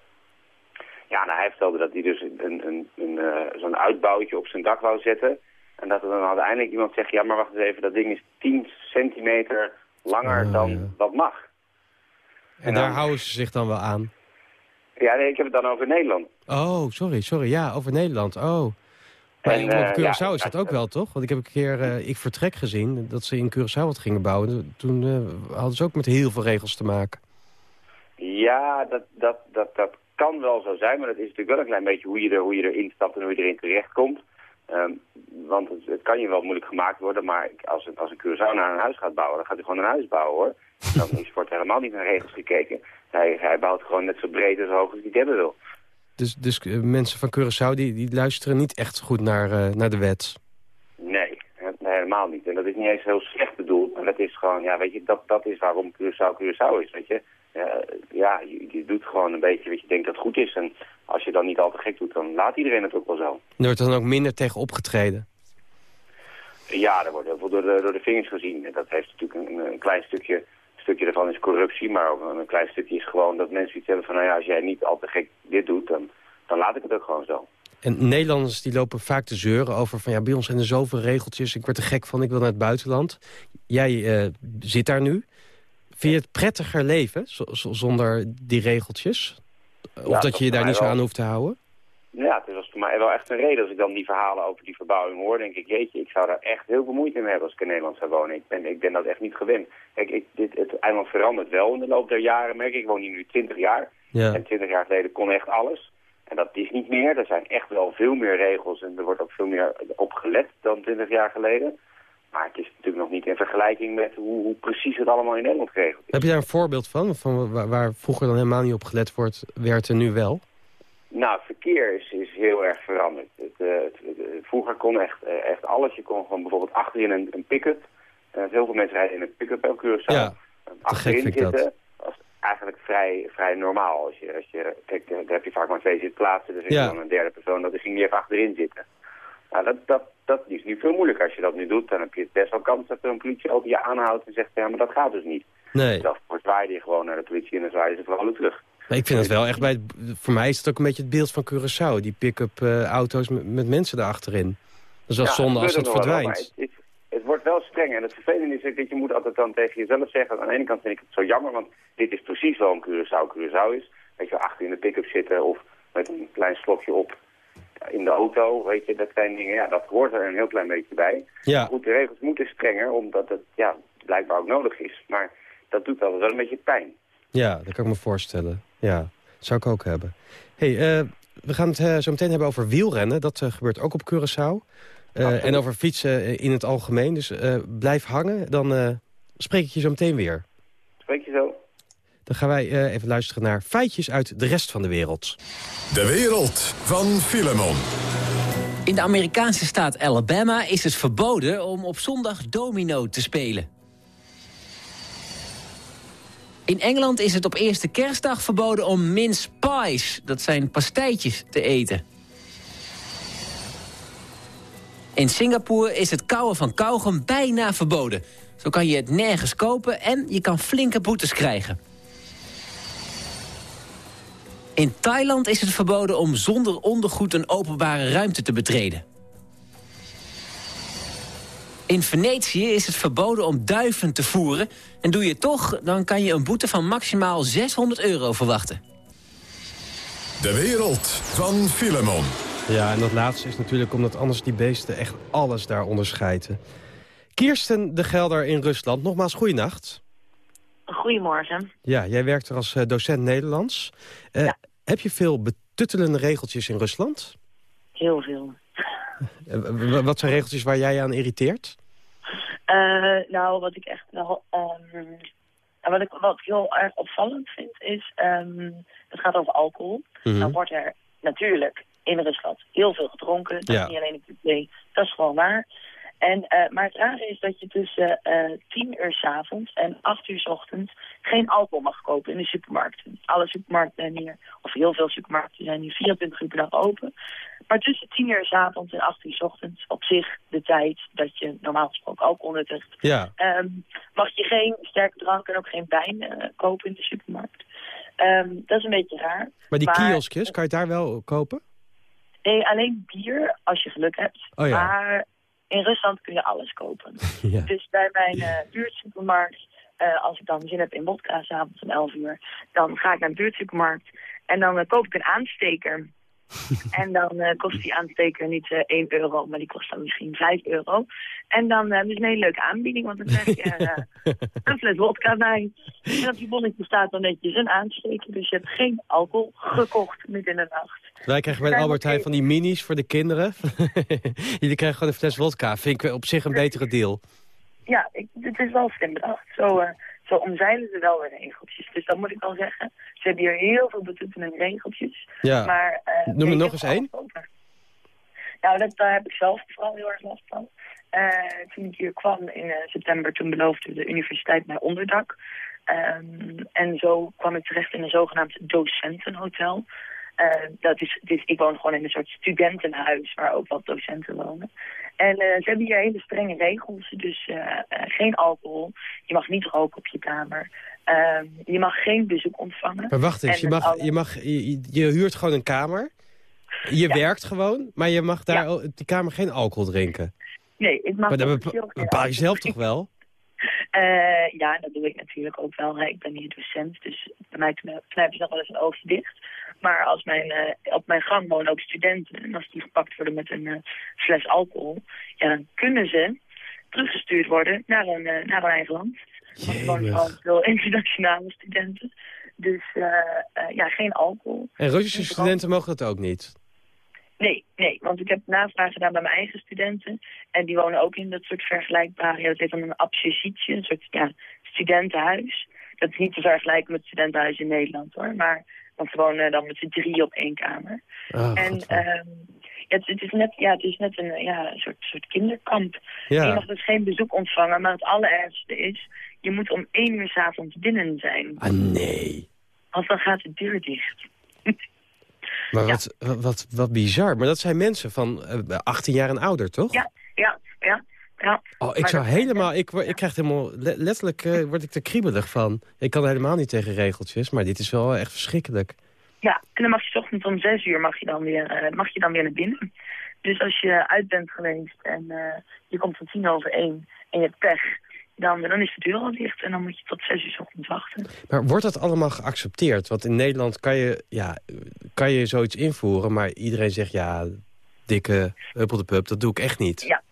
Ja, nou, hij vertelde dat hij dus een, een, een, eh, zo'n uitbouwtje op zijn dak wou zetten. En dat er dan uiteindelijk iemand zegt, ja, maar wacht eens even, dat ding is 10 centimeter langer Oh, dan ja. dat mag. En En daar houden ze zich dan wel aan. Ja, nee, ik heb het dan over Nederland. Oh, sorry, sorry. Ja, over Nederland. Oh. Maar En, op eh, Curaçao ja, is dat ook wel, toch? Want ik heb een keer eh, Ik Vertrek gezien, dat ze in Curaçao wat gingen bouwen. Toen eh, hadden ze ook met heel veel regels te maken. Ja, dat, dat, dat, dat kan wel zo zijn, maar dat is natuurlijk wel een klein beetje hoe je, er, hoe je erin stapt en hoe je erin terechtkomt. Ehm, want het, het kan je wel moeilijk gemaakt worden, maar als, een- als een Curaçao naar een huis gaat bouwen, dan gaat hij gewoon een huis bouwen hoor. Dan is wordt helemaal niet naar regels gekeken. Hij, hij bouwt gewoon net zo breed en zo hoog als hij het hebben wil. Dus, dus eh, mensen van Curaçao die, die luisteren niet echt goed naar, eh, naar de wet. Nee, he- nee, helemaal niet. En dat is niet eens heel slecht bedoeld, maar dat is gewoon, ja, weet je, dat, dat is waarom Curaçao Curaçao is, weet je. Ja, ja, je, je doet gewoon een beetje wat je denkt dat goed is. En als je dan niet al te gek doet, dan laat iedereen het ook wel zo. Er wordt dan ook minder tegen opgetreden. Ja, er wordt heel veel door de, door de vingers gezien. En dat heeft natuurlijk een, een klein stukje, stukje daarvan is corruptie, maar een klein stukje is gewoon dat mensen iets hebben van, nou ja, als jij niet al te gek dit doet, dan, dan laat ik het ook gewoon zo. En Nederlanders die lopen vaak te zeuren over van... ja, bij ons zijn er zoveel regeltjes, ik word er gek van, ik wil naar het buitenland. Jij eh, zit daar nu. Vind je het prettiger leven zonder die regeltjes? Of Ja, dat je je daar niet zo aan hoeft te houden? Ja, het was voor mij wel echt een reden. Als ik dan die verhalen over die verbouwing hoor, denk ik, jeetje, ik zou daar echt heel veel moeite mee hebben als ik in Nederland zou wonen. Ik ben, ik ben dat echt niet gewend. Kijk, ik, dit, het eiland verandert wel in de loop der jaren, merk ik. Ik woon hier nu 20 jaar. Ja. En 20 jaar geleden kon echt alles. En dat is niet meer. Er zijn echt wel veel meer regels en er wordt ook veel meer op gelet dan 20 jaar geleden. Maar het is natuurlijk nog niet in vergelijking met hoe, hoe precies het allemaal in Nederland geregeld is. Heb je daar een voorbeeld van? van waar, waar vroeger dan helemaal niet op gelet wordt, werd er nu wel? Nou, verkeer is, is heel erg veranderd. Het, eh, het- het- vroeger kon echt, eh, echt alles. Je kon gewoon bijvoorbeeld achterin een, een pick-up. Eh, heel veel mensen rijden in een pick-up op Curaçao. Ja, achterin ik dat. zitten was eigenlijk vrij, vrij normaal. Als je, als je, kijk, daar heb je vaak maar twee zitplaatsen. Dus Ja. dan een derde persoon, dat ging niet even achterin zitten. Nou, dat, dat, dat is nu veel moeilijker. Als je dat nu doet, dan heb je best wel kans dat er een politieauto je aanhoudt en zegt, ja, maar dat gaat dus niet. Nee. Dan je gewoon naar de politie en dan zwaaide ze vooral terug. Maar ik vind het wel echt bij... het- Voor mij is het ook een beetje het beeld van Curaçao. Die pick-up eh, auto's met, met mensen erachterin. Dat is wel Ja, zonde als dat wel, verdwijnt. Het, wordt wel streng. En het vervelende is dat je moet altijd dan tegen jezelf zeggen... aan de ene kant vind ik het zo jammer, want dit is precies wel een Curaçao Curaçao is. Dat je achter in de pick-up zitten of met een klein slokje op in de auto, weet je, dat zijn dingen. Ja, dat hoort er een heel klein beetje bij. Ja. Goed, de regels moeten strenger, omdat het ja, blijkbaar ook nodig is. Maar dat doet altijd wel een beetje pijn. Ja, dat kan ik me voorstellen. Ja, dat zou ik ook hebben. hey, eh, we gaan het eh, zo meteen hebben over wielrennen. Dat eh, gebeurt ook op Curaçao. Eh, en over fietsen in het algemeen. Dus eh, blijf hangen, dan eh, spreek ik je zo meteen weer. Spreek je zo? Dan gaan wij eh, even luisteren naar feitjes uit de rest van de wereld. De wereld van Filemon. In de Amerikaanse staat Alabama is het verboden om op zondag domino te spelen. In Engeland is het op eerste kerstdag verboden om mince pies, dat zijn pastijtjes, te eten. In Singapore is het kauwen van kauwgom bijna verboden. Zo kan je het nergens kopen en je kan flinke boetes krijgen. In Thailand is het verboden om zonder ondergoed een openbare ruimte te betreden. In Venetië is het verboden om duiven te voeren. En doe je het toch, dan kan je een boete van maximaal 600 euro verwachten. De wereld van Filemon. Ja, en dat laatste is natuurlijk omdat anders die beesten echt alles daar onderscheiden. Kirsten de Gelder in Rusland, nogmaals goeienacht. Goedemorgen. Ja, jij werkt er als eh, docent Nederlands. Eh, Heb je veel betuttelende regeltjes in Rusland? Heel veel. Eh, wat zijn regeltjes waar jij aan irriteert? Eh, nou, wat ik echt wel... ehm, en wat, ik, wat ik heel erg opvallend vind is... ehm het gaat over alcohol. Mhm. Dan wordt er natuurlijk in Rusland heel veel gedronken. Dat Ja. is niet alleen een idee, dat is gewoon waar. En, eh, maar het rare is dat je tussen eh 10 uur s avonds en 8 uur s ochtends geen alcohol mag kopen in de supermarkten. Alle supermarkten zijn hier, of heel veel supermarkten zijn hier 24 uur per dag open. Maar tussen 10 uur s avonds en 8 uur s ochtends, op zich de tijd dat je normaal gesproken alcohol nuttigt, Ja, Ehm, mag je geen sterke drank en ook geen wijn eh, kopen in de supermarkt. Ehm, dat is een beetje raar. maar die kioskjes, kan je daar wel kopen? Nee, alleen bier als je geluk hebt. Oh ja. Maar in Rusland kun je alles kopen. (laughs) Ja. Dus bij mijn eh, buurtsupermarkt, eh, als ik dan zin heb in vodka s'avonds om 11 uur, dan ga ik naar de buurtsupermarkt en dan koop ik een aansteker. (laughs) en dan eh, kost die aansteker niet eh 1 euro, maar die kost dan misschien 5 euro. En dan eh, is een hele leuke aanbieding, want dan krijg je (laughs) een fles vodka bij. En op die bonnetje staat dan netjes een aansteker, dus je hebt geen alcohol gekocht midden in de nacht. Wij krijgen bij Albert Heijn van die minis voor de kinderen. (laughs) Jullie krijgen gewoon een fles vodka. Vind ik op zich een betere deal. Ja, ik, het is wel slim bedacht. Zo, zo omzeilen ze wel weer regeltjes. Dus dat moet ik wel zeggen. Ze hebben hier heel veel betuttelende regeltjes. Ja. Maar, eh, Noem er nog eens één. over. Nou, dat, daar heb ik zelf vooral heel erg last van. Eh, toen ik hier kwam in eh, september, toen beloofde de universiteit mij onderdak. Ehm, en zo kwam ik terecht in een zogenaamd docentenhotel. Eh, dat is, ik woon gewoon in een soort studentenhuis waar ook wat docenten wonen. En eh, ze hebben hier hele strenge regels. Dus eh, geen alcohol. Je mag niet roken op je kamer. Ehm, je mag geen bezoek ontvangen. Maar wacht eens, En je, mag, alle- je, mag, je, je huurt gewoon een kamer. Je werkt gewoon, maar je mag daar op die kamer geen alcohol drinken. Nee, ik mag Maar dat bepa- bepaal je zelf toch wel? Ja, dat doe ik natuurlijk ook wel. Ik ben hier docent, dus bij mij knijpen ze nog wel eens een oogje dicht. Maar als mijn, eh, op mijn gang wonen ook studenten, en als die gepakt worden met een eh, fles alcohol, ja, dan kunnen ze teruggestuurd worden naar een, eh, naar een eigen land. Want gewoon veel internationale studenten. Dus ja, geen alcohol. En Russische studenten mogen dat ook niet. Nee, nee, want ik heb navraag gedaan bij mijn eigen studenten. En die wonen ook in dat soort vergelijkbare, ja, dat heet dan een absesietje, een soort ja, studentenhuis. Dat is niet te vergelijken met het studentenhuis in Nederland hoor, maar want ze wonen dan met z'n drie op één kamer. Oh, en ehm, ja, het, het is net, ja, het is net een, ja, een soort, soort kinderkamp. Ja. Je mag dus geen bezoek ontvangen, maar het allerergste is, je moet om één uur s'avonds binnen zijn. Ah, nee. Want dan gaat de deur dicht. Maar wat, wat, wat bizar. Maar dat zijn mensen van eh, 18 jaar en ouder, toch? Ja, ja. Oh, ik zou helemaal... Ik, word- ik krijg helemaal... le- Letterlijk eh, word ik er kriebelig van. Ik kan helemaal niet tegen regeltjes, maar dit is wel echt verschrikkelijk. Ja, en dan mag je 's ochtends om zes uur mag je dan weer, eh, mag je dan weer naar binnen. Dus als je uit bent geweest en eh, je komt om tien over één en je hebt pech, dan, dan is de deur al dicht en dan moet je tot zes uur 's ochtends wachten. Maar wordt dat allemaal geaccepteerd? Want in Nederland kan je, ja, kan je zoiets invoeren, maar iedereen zegt ja, dikke huppel de pup, dat doe ik echt niet. Ja.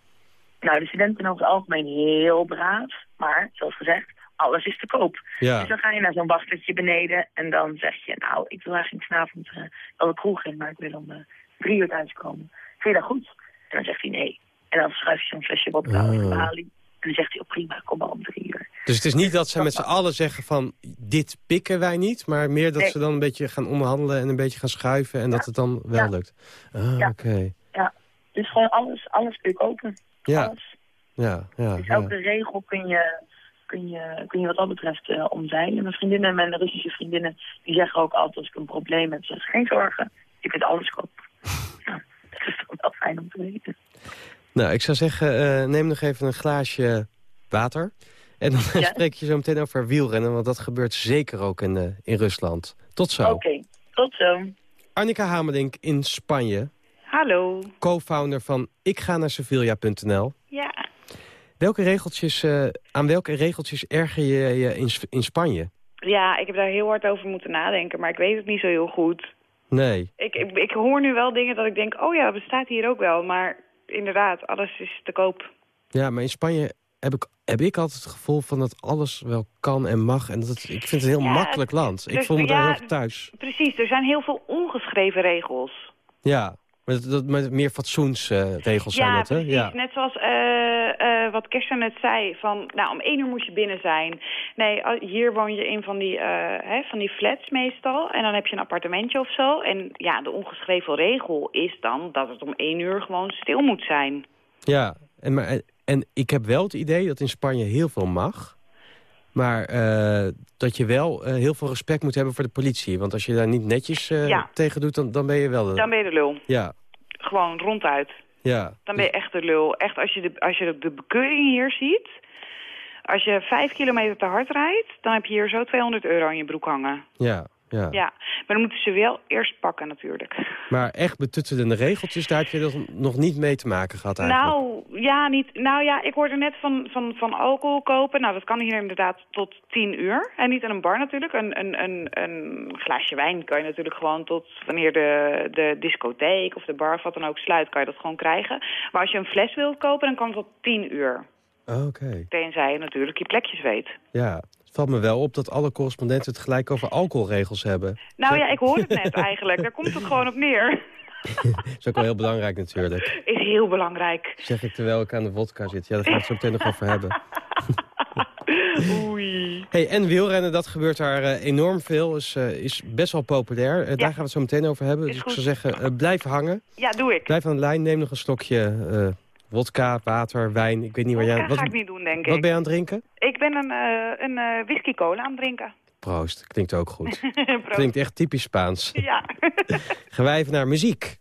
Nou, de studenten zijn over het algemeen heel braaf, maar zoals gezegd, alles is te koop. Ja. Dus dan ga je naar zo'n wachtertje beneden en dan zeg je, nou, ik wil eigenlijk vanavond eh, wel de kroeg in, maar ik wil om eh, drie uur thuiskomen. Vind je dat goed? En dan zegt hij nee. En dan schuif je zo'n flesje de Oh. balie. En dan zegt hij, oh prima, kom maar om drie uur. Dus het is niet dat ze met z'n allen zeggen van dit pikken wij niet, maar meer dat Nee. ze dan een beetje gaan onderhandelen en een beetje gaan schuiven en dat het dan wel Ja. lukt. Ah, Ja. oké. Ja, dus gewoon alles, alles kun je kopen. Ja. Alles. Ja, ja, Dus ja. elke regel kun je, kun je, kun je wat dat betreft eh, omzeilen. Mijn vriendinnen, mijn Russische vriendinnen, die zeggen ook altijd als ik een probleem heb, zeg geen zorgen, je kunt alles kopen. (laughs) ja, dat is toch wel fijn om te weten. Nou, ik zou zeggen, eh, neem nog even een glaasje water. En dan Ja. (laughs) spreek je zo meteen over wielrennen, want dat gebeurt zeker ook in, eh, in Rusland. Tot zo. Oké, tot zo. Annika Hamelink in Spanje, Hallo. co-founder van ik ga naar Sevilla.nl. Ja. Welke regeltjes, eh, aan welke regeltjes erger je je in, Sp- in Spanje? Ja, ik heb daar heel hard over moeten nadenken, maar ik weet het niet zo heel goed. Nee. Ik, ik, ik hoor nu wel dingen dat ik denk, oh ja, dat bestaat hier ook wel. Maar inderdaad, alles is te koop. Ja, maar in Spanje heb ik, heb ik altijd het gevoel van dat alles wel kan en mag. En dat het, ik vind het een heel Ja, makkelijk land. Ik dus- voel me daar heel thuis. Precies, er zijn heel veel ongeschreven regels. Ja, met, dat, met meer fatsoensregels zijn dat, hè? precies. Ja. Net zoals eh, eh, wat Kirsten net zei, van nou, om één uur moet je binnen zijn. Nee, hier woon je in van die, eh, hè, van die flats meestal. En dan heb je een appartementje of zo. En ja, de ongeschreven regel is dan dat het om één uur gewoon stil moet zijn. Ja, en, maar, en ik heb wel het idee dat in Spanje heel veel mag. Maar eh, dat je wel eh, heel veel respect moet hebben voor de politie. Want als je daar niet netjes eh, Ja. tegen doet, dan, dan ben je wel... de- Dan ben je de lul. Ja, Gewoon ronduit. ja. Dan ben je echt de lul. Echt, als je de, als je de, de bekeuring hier ziet... Als je vijf kilometer te hard rijdt... dan heb je hier zo 200 euro in je broek hangen. Ja, ja. Ja, maar dan moeten ze wel eerst pakken natuurlijk. Maar echt betuttelende regeltjes, daar heb je dat nog niet mee te maken gehad eigenlijk. Nou ja, niet, nou ja, ik hoorde net van, van, van alcohol kopen. Nou, dat kan hier inderdaad tot tien uur. En niet in een bar natuurlijk. Een, een, een, een glaasje wijn kan je natuurlijk gewoon tot wanneer de, de discotheek of de bar of wat dan ook sluit, kan je dat gewoon krijgen. Maar als je een fles wilt kopen, dan kan het tot tien uur. Oké, Tenzij je natuurlijk je plekjes weet. ja. Valt me wel op dat alle correspondenten het gelijk over alcoholregels hebben. Nou ja, ik hoor het net (laughs) eigenlijk. Daar komt het gewoon op neer. Dat (laughs) is ook wel heel belangrijk natuurlijk. Is heel belangrijk. Zeg ik terwijl ik aan de vodka zit. Ja, daar gaan we het zo meteen nog over hebben. (laughs) Oei. Hey, en wielrennen, dat gebeurt daar eh, enorm veel. Is, eh, is best wel populair. Eh, Daar gaan we het zo meteen over hebben. Is dus goed. ik zou zeggen, blijf hangen. Ja, doe ik. Blijf aan de lijn. Neem nog een slokje eh wodka, water, wijn. Ik weet niet waar jij... Dat ga Wat, ik niet doen, denk wat ik. ben je aan het drinken? Ik ben een, eh, een eh, whisky cola aan het drinken. Proost. Klinkt ook goed. (laughs) Klinkt echt typisch Spaans. Ja. (laughs) Gaan wij even naar muziek.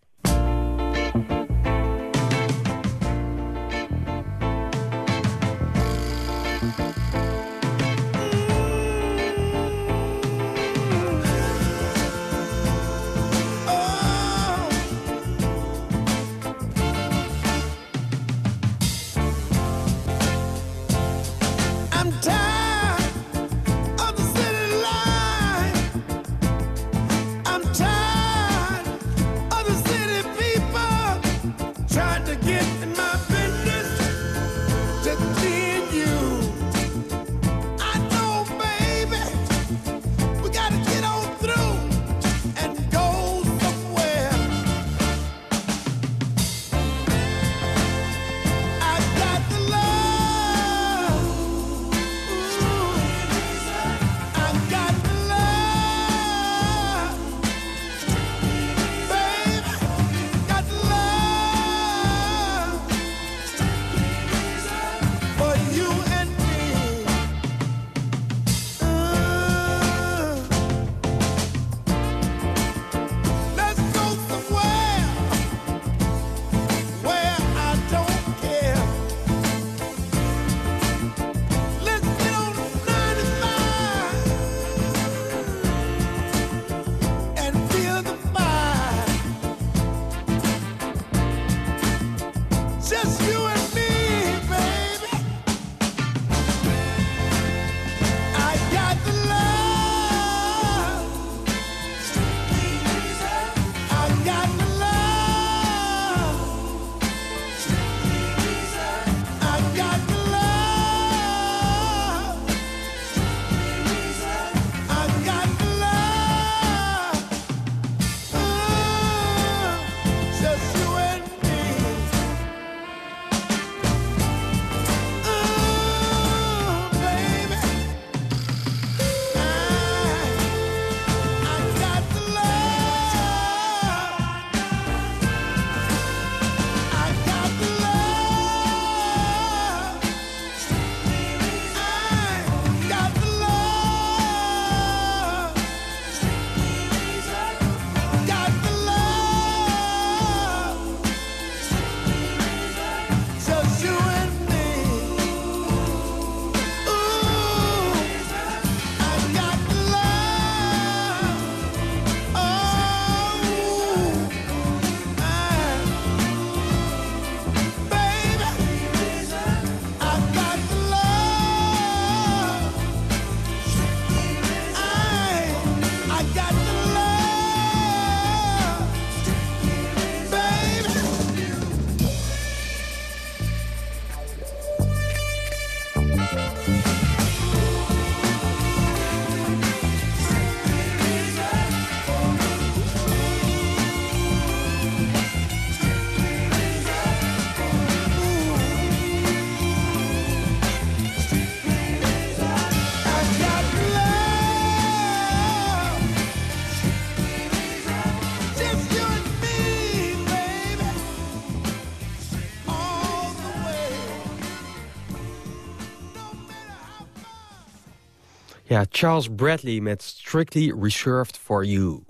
Ja, Charles Bradley met Strictly Reserved for You.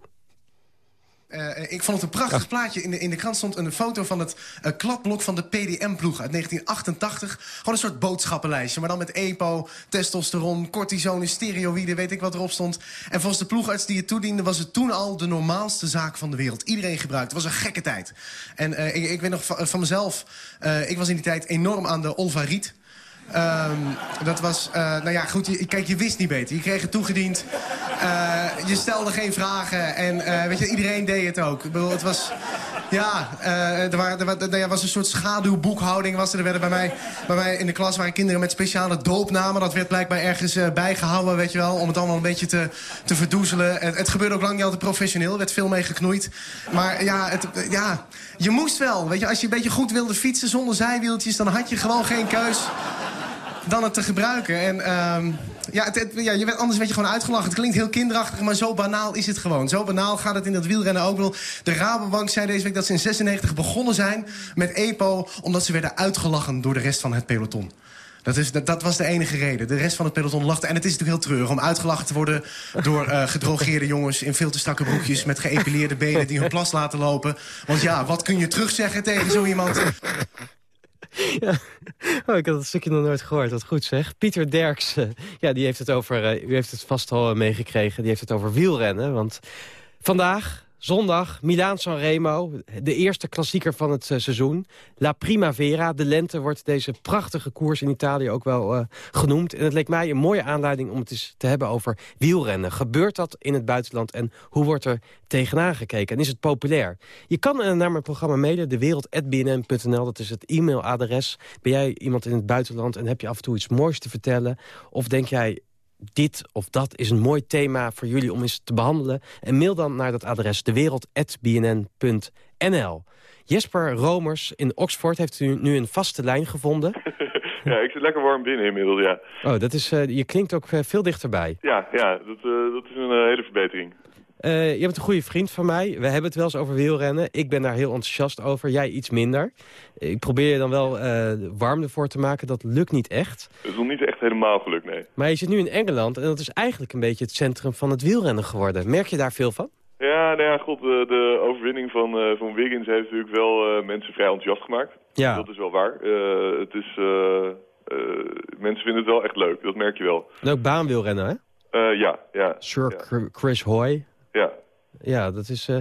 Eh, ik vond het een prachtig plaatje. In de, in de krant stond een foto van het eh, kladblok van de PDM-ploeg uit 1988. Gewoon een soort boodschappenlijstje. Maar dan met EPO, testosteron, cortisone, steroïden, weet ik wat erop stond. En volgens de ploegarts die het toediende... was het toen al de normaalste zaak van de wereld. Iedereen gebruikte. Het was een gekke tijd. En eh, ik, ik weet nog van, van mezelf... eh, ik was in die tijd enorm aan de Olvariet. Ehm, dat was, eh, nou ja, goed, kijk, je wist niet beter. Je kreeg het toegediend. Eh, je stelde geen vragen. En eh, weet je, iedereen deed het ook. Ik bedoel, het was, ja, er, waren, er, wa- nou ja, was een soort schaduwboekhouding. Was er. er werden bij mij, bij mij in de klas waren kinderen met speciale doopnamen. Dat werd blijkbaar ergens eh, bijgehouden, weet je wel. Om het allemaal een beetje te, te verdoezelen. Het, het gebeurde ook lang niet altijd professioneel. Er werd veel mee geknoeid. Maar ja, het, ja, je moest wel. Weet je, als je een beetje goed wilde fietsen zonder zijwieltjes... dan had je gewoon geen keus dan het te gebruiken. En ehm, ja, het, ja, je werd, anders werd je gewoon uitgelachen. Het klinkt heel kinderachtig, maar zo banaal is het gewoon. Zo banaal gaat het in dat wielrennen ook wel. De Rabobank zei deze week dat ze in 96 begonnen zijn met EPO... omdat ze werden uitgelachen door de rest van het peloton. Dat, is, dat, dat was de enige reden. De rest van het peloton lachte. En het is natuurlijk heel treurig om uitgelachen te worden... door eh, gedrogeerde jongens in veel te strakke broekjes... met geëpileerde benen die hun plas laten lopen. Want ja, wat kun je terugzeggen tegen zo iemand? (laughs) Oh, ik had dat stukje nog nooit gehoord. Wat goed zeg. Pieter Derksen, ja, die heeft het over... eh, u heeft het vast al eh, meegekregen. Die heeft het over wielrennen. Want vandaag, zondag, Milaan San Remo. De eerste klassieker van het eh, seizoen. La Primavera, de lente, wordt deze prachtige koers in Italië ook wel eh, genoemd. En het leek mij een mooie aanleiding om het eens te hebben over wielrennen. Gebeurt dat in het buitenland en hoe wordt er tegenaan gekeken? En is het populair? Je kan eh, naar mijn programma mailen, dewereld.bnn.nl. Dat is het e-mailadres. Ben jij iemand in het buitenland en heb je af en toe iets moois te vertellen? Of denk jij, dit of dat is een mooi thema voor jullie om eens te behandelen? En mail dan naar dat adres dewereld.bnn.nl. Jesper Romers in Oxford heeft u nu een vaste lijn gevonden. (laughs) Ja, ik zit lekker warm binnen inmiddels, ja. Oh, dat is, eh, je klinkt ook eh, veel dichterbij. Ja, ja dat, eh, dat is een hele verbetering. Eh, je bent een goede vriend van mij. We hebben het wel eens over wielrennen. Ik ben daar heel enthousiast over. Jij iets minder. Ik probeer je dan wel eh, warm ervoor te maken. Dat lukt niet echt. Het is nog niet echt helemaal gelukt, nee. Maar je zit nu in Engeland. En dat is eigenlijk een beetje het centrum van het wielrennen geworden. Merk je daar veel van? Ja, nou ja, god, de, de overwinning van, eh, van Wiggins heeft natuurlijk wel mensen vrij enthousiast gemaakt. Ja. Dat is wel waar. Eh, het is, mensen vinden het wel echt leuk, dat merk je wel. En ook baanwielrennen, hè? Ja, ja. Sir ja. Chris Hoy. Ja. Ja, dat is... eh,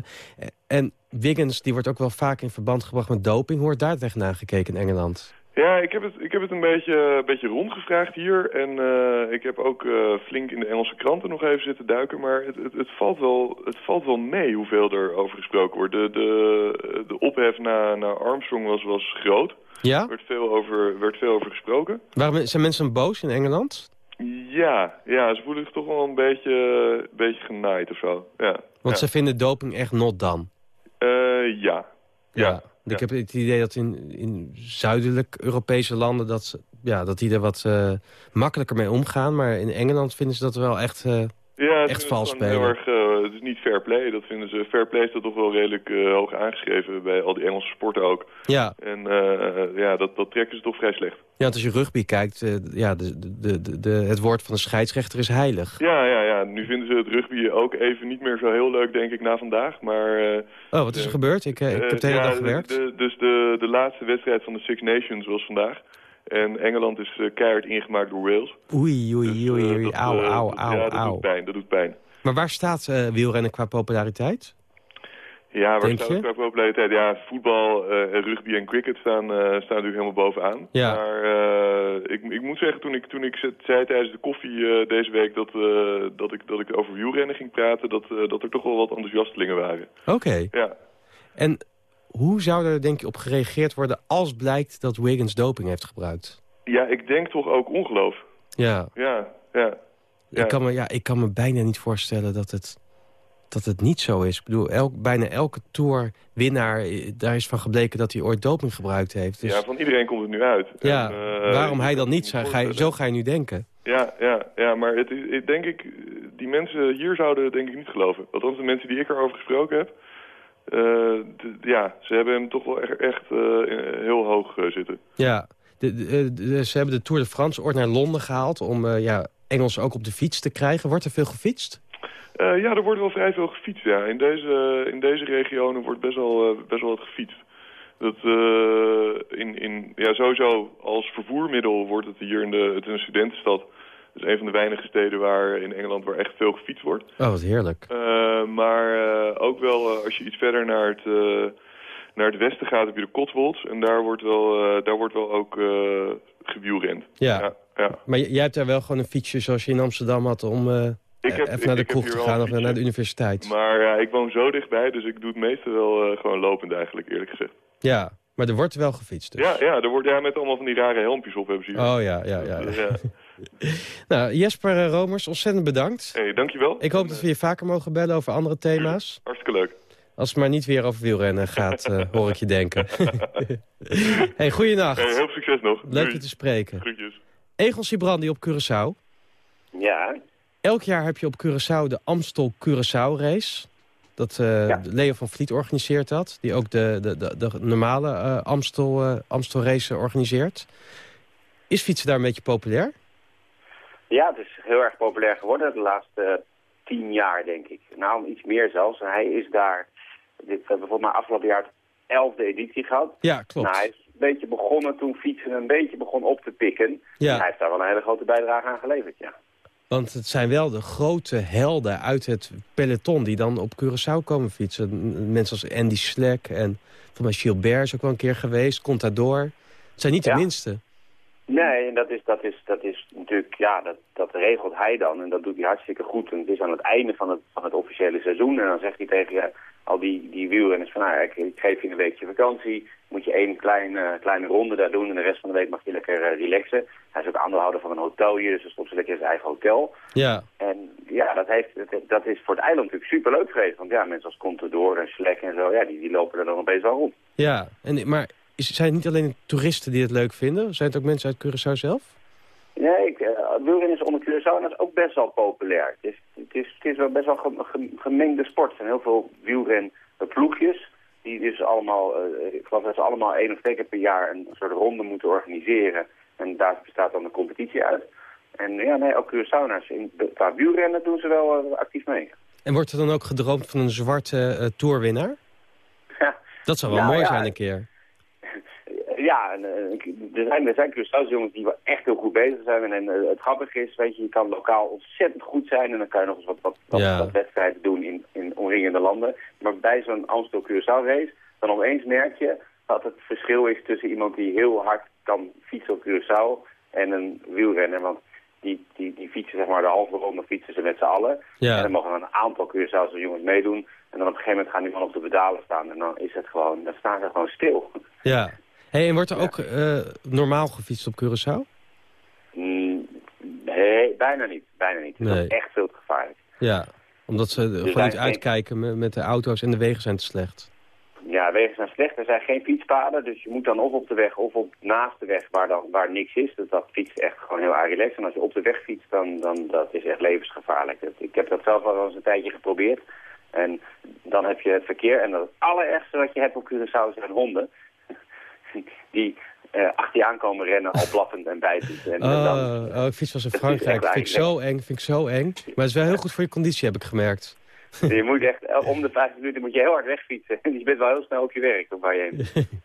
en Wiggins, die wordt ook wel vaak in verband gebracht met doping. Hoe wordt daar tegenaan gekeken in Engeland? Ja, ik heb het, ik heb het een beetje, een beetje rondgevraagd hier. En eh, ik heb ook eh, flink in de Engelse kranten nog even zitten duiken. Maar het, het, het, valt, wel, het valt wel mee hoeveel er over gesproken wordt. De, de, de ophef naar na Armstrong was, was groot. Ja? Er werd veel over, werd veel over gesproken. Waarom, zijn mensen boos in Engeland? Ja, ja, ze voelen zich toch wel een beetje, een beetje genaaid of zo. Ja, Want ja. ze vinden doping echt not dan. Eh, ja. Ja. Ik heb het idee dat in, in zuidelijk Europese landen... dat, ze- ja, dat die er wat eh, makkelijker mee omgaan. Maar in Engeland vinden ze dat wel echt, eh, Ja, echt het vals gewoon heel spelen. erg, eh, het is niet fair play. Dat vinden ze. Fair play staat toch wel redelijk eh, hoog aangeschreven bij al die Engelse sporten ook. Ja. En eh, ja, dat, dat trekken ze toch vrij slecht. ja, want als je rugby kijkt... ja, de, de, de, de, het woord van de scheidsrechter is heilig. Ja, ja, ja. Nu vinden ze het rugby ook even niet meer zo heel leuk, denk ik, na vandaag. Maar... Oh, wat is er gebeurd? Ik, ik heb de hele ja, dag gewerkt. dus de, de laatste wedstrijd van de Six Nations was vandaag. En Engeland is eh, keihard ingemaakt door Wales. Oei, oei, Dus, oei, eh, oei. dat, Auw, eh, auw, dat- Ja, doet pijn, dat doet pijn. Maar waar staat wielrennen qua populariteit? Ja, waar staat je? het qua populariteit? Ja, voetbal, eh, rugby en cricket staan, eh, staan natuurlijk helemaal bovenaan. Ja. Maar ik, ik moet zeggen, toen ik, toen ik ze- zei tijdens de koffie deze week dat, dat, ik, dat ik over wielrennen ging praten, dat, dat er toch wel wat enthousiastelingen waren. Oké. Ja. En hoe zou er denk je op gereageerd worden als blijkt dat Wiggins doping heeft gebruikt? ja, ik denk toch ook ongeloof. Ja, Ja, ja. Ja. Ik, kan me, ja ik kan me bijna niet voorstellen dat het, dat het niet zo is. Ik bedoel, elk, bijna elke Tour-winnaar, eh, daar is van gebleken dat hij ooit doping gebruikt heeft. Dus ja, van iedereen komt het nu uit. ja, En, eh, waarom hij dan niet? Ga, je, zo ga je nu denken. Ja, ja, ja, maar het ik denk ik, die mensen hier zouden het denk ik niet geloven. Althans, de mensen die ik erover gesproken heb, ja, ze hebben hem toch wel echt, echt eh, heel hoog eh, zitten. Ja, de, de- de- de- ze hebben de Tour de France ooit naar Londen gehaald... om eh, ja, Engels ook op de fiets te krijgen. Wordt er veel gefietst? Eh, ja, er wordt wel vrij veel gefietst, ja. In deze, in deze regionen wordt best wel, eh, best wel wat gefietst. Dat, eh, in, in, ja, sowieso als vervoermiddel wordt het hier in de, het een studentenstad. Is een van de weinige steden waar in Engeland waar echt veel gefietst wordt. Oh, wat heerlijk. Eh, maar eh, ook wel eh, als je iets verder naar het, naar het westen gaat heb je de Cotswolds. En daar wordt wel, daar wordt wel ook gewielrend. Ja. ja, ja. Maar jij hebt daar wel gewoon een fietsje zoals je in Amsterdam had... om Ik heb- even naar de kroeg te gaan of naar de universiteit. Maar ja, ik woon zo dichtbij, dus ik doe het meeste wel gewoon lopend eigenlijk, eerlijk gezegd. Ja, maar er wordt wel gefietst dus. Ja, ja, er wordt ja, met allemaal van die rare helmpjes op hebben ze hier. Oh ja, ja, ja. Dus, ja. (laughs) Nou, Jesper eh, Romers, ontzettend bedankt. Hey, dankjewel. Ik hoop dat we je vaker mogen bellen over andere thema's. Hartstikke leuk. Als het maar niet weer over wielrennen gaat, eh, (laughs) hoor ik je denken. (laughs) hey, goeienacht. Hey, heel veel succes nog. Leuk je te spreken. Groetjes. Egon Sibrandi op Curaçao. Ja, Elk jaar heb je op Curaçao de Amstel Curaçao race. Dat, eh, Leo van Vliet organiseert dat. Die ook de, de, de, de normale eh, Amstel, eh, Amstel race organiseert. Is fietsen daar een beetje populair? Ja, het is heel erg populair geworden de laatste eh, tien jaar, denk ik. Nou, iets meer zelfs. En hij is daar, dit hebben volgens mij afgelopen jaar de elfde editie gehad. Ja, klopt. Nou, hij is een beetje begonnen toen fietsen een beetje begon op te pikken. Ja. Hij heeft daar wel een hele grote bijdrage aan geleverd, ja. Want het zijn wel de grote helden uit het peloton... die dan op Curaçao komen fietsen. Mensen als Andy Slek en volgens mij Gilbert is ook wel een keer geweest. Contador. Het zijn niet de Ja. minste. Nee, en dat is, dat is, dat is natuurlijk, ja, dat, dat regelt hij dan. En dat doet hij hartstikke goed. En het is aan het einde van het, van het officiële seizoen. En dan zegt hij tegen ja, al die, die wielrenners van, nou, ik, ik geef je een weekje vakantie. Moet je één klein, eh, kleine ronde daar doen. En de rest van de week mag je lekker eh, relaxen. Hij is ook aandeelhouder van een hotel hier, dus hij stopt ze lekker in zijn eigen hotel. Ja, En ja, dat, heeft, dat, dat is voor het eiland natuurlijk superleuk geweest. Want ja, mensen als Contador en Slek en zo, ja, die, die lopen er dan opeens wel rond. ja. En, maar is, zijn het niet alleen toeristen die het leuk vinden? Zijn het ook mensen uit Curaçao zelf? Nee, ik, uh, wielrennen is onder Curaçao ook best wel populair. Het is, het is, het is wel best wel ge- ge- gemengde sport. Er zijn heel veel wielrenploegjes die dus allemaal, eh, ik geloof dat ze allemaal één of twee keer per jaar een soort ronde moeten organiseren. En daar bestaat dan de competitie uit. En ja, nee, ook Curaçao'ners in qua wielrennen doen ze wel eh, actief mee. En wordt er dan ook gedroomd van een zwarte eh tourwinnaar? Ja. (laughs) Dat zou wel Nou, mooi ja. zijn een keer. Ja, en, eh, er zijn, er zijn Curaçao's jongens die wel echt heel goed bezig zijn. En eh, het grappige is, weet je, je kan lokaal ontzettend goed zijn... en dan kan je nog eens wat, wat, wat, Ja. wat wedstrijden doen in, in omringende landen. Maar bij zo'n Amstel Curaçao race, dan opeens merk je dat het verschil is tussen iemand die heel hard kan fietsen op Curaçao... en een wielrenner, want die, die, die fietsen zeg maar de halve ronde fietsen ze met z'n allen. Ja. En dan mogen een aantal Curaçao's jongens meedoen. En dan op een gegeven moment gaan die mannen op de pedalen staan. En dan is het gewoon, dan staan ze gewoon stil. Ja. Hey, en wordt er ook eh, normaal gefietst op Curaçao? Mm, Nee, bijna niet. Bijna niet. Het is echt veel te gevaarlijk. Ja, omdat ze er gewoon niet uitkijken met, met de auto's en de wegen zijn te slecht. Ja, wegen zijn slecht. Er zijn geen fietspaden, dus je moet dan of op de weg of op naast de weg waar, dan, waar niks is. Dus dat fietst echt gewoon heel erg relaxed. En als je op de weg fietst, dan, dan dat is echt levensgevaarlijk. Dat- Ik heb dat zelf wel eens een tijdje geprobeerd. En dan heb je het verkeer. En het allerergste wat je hebt op Curaçao zijn honden. Die eh, achter je aankomen rennen, al blaffend en bijtend. En, en dan, Oh, oh, ik fiets was in Frankrijk. Vind ik zo eng, vind ik zo eng. Maar het is wel heel goed voor je conditie, heb ik gemerkt. (laughs) Je moet echt, eh, om de vijf minuten moet je heel hard wegfietsen. En (laughs) je bent wel heel snel op je werk, of waar je heen. (laughs)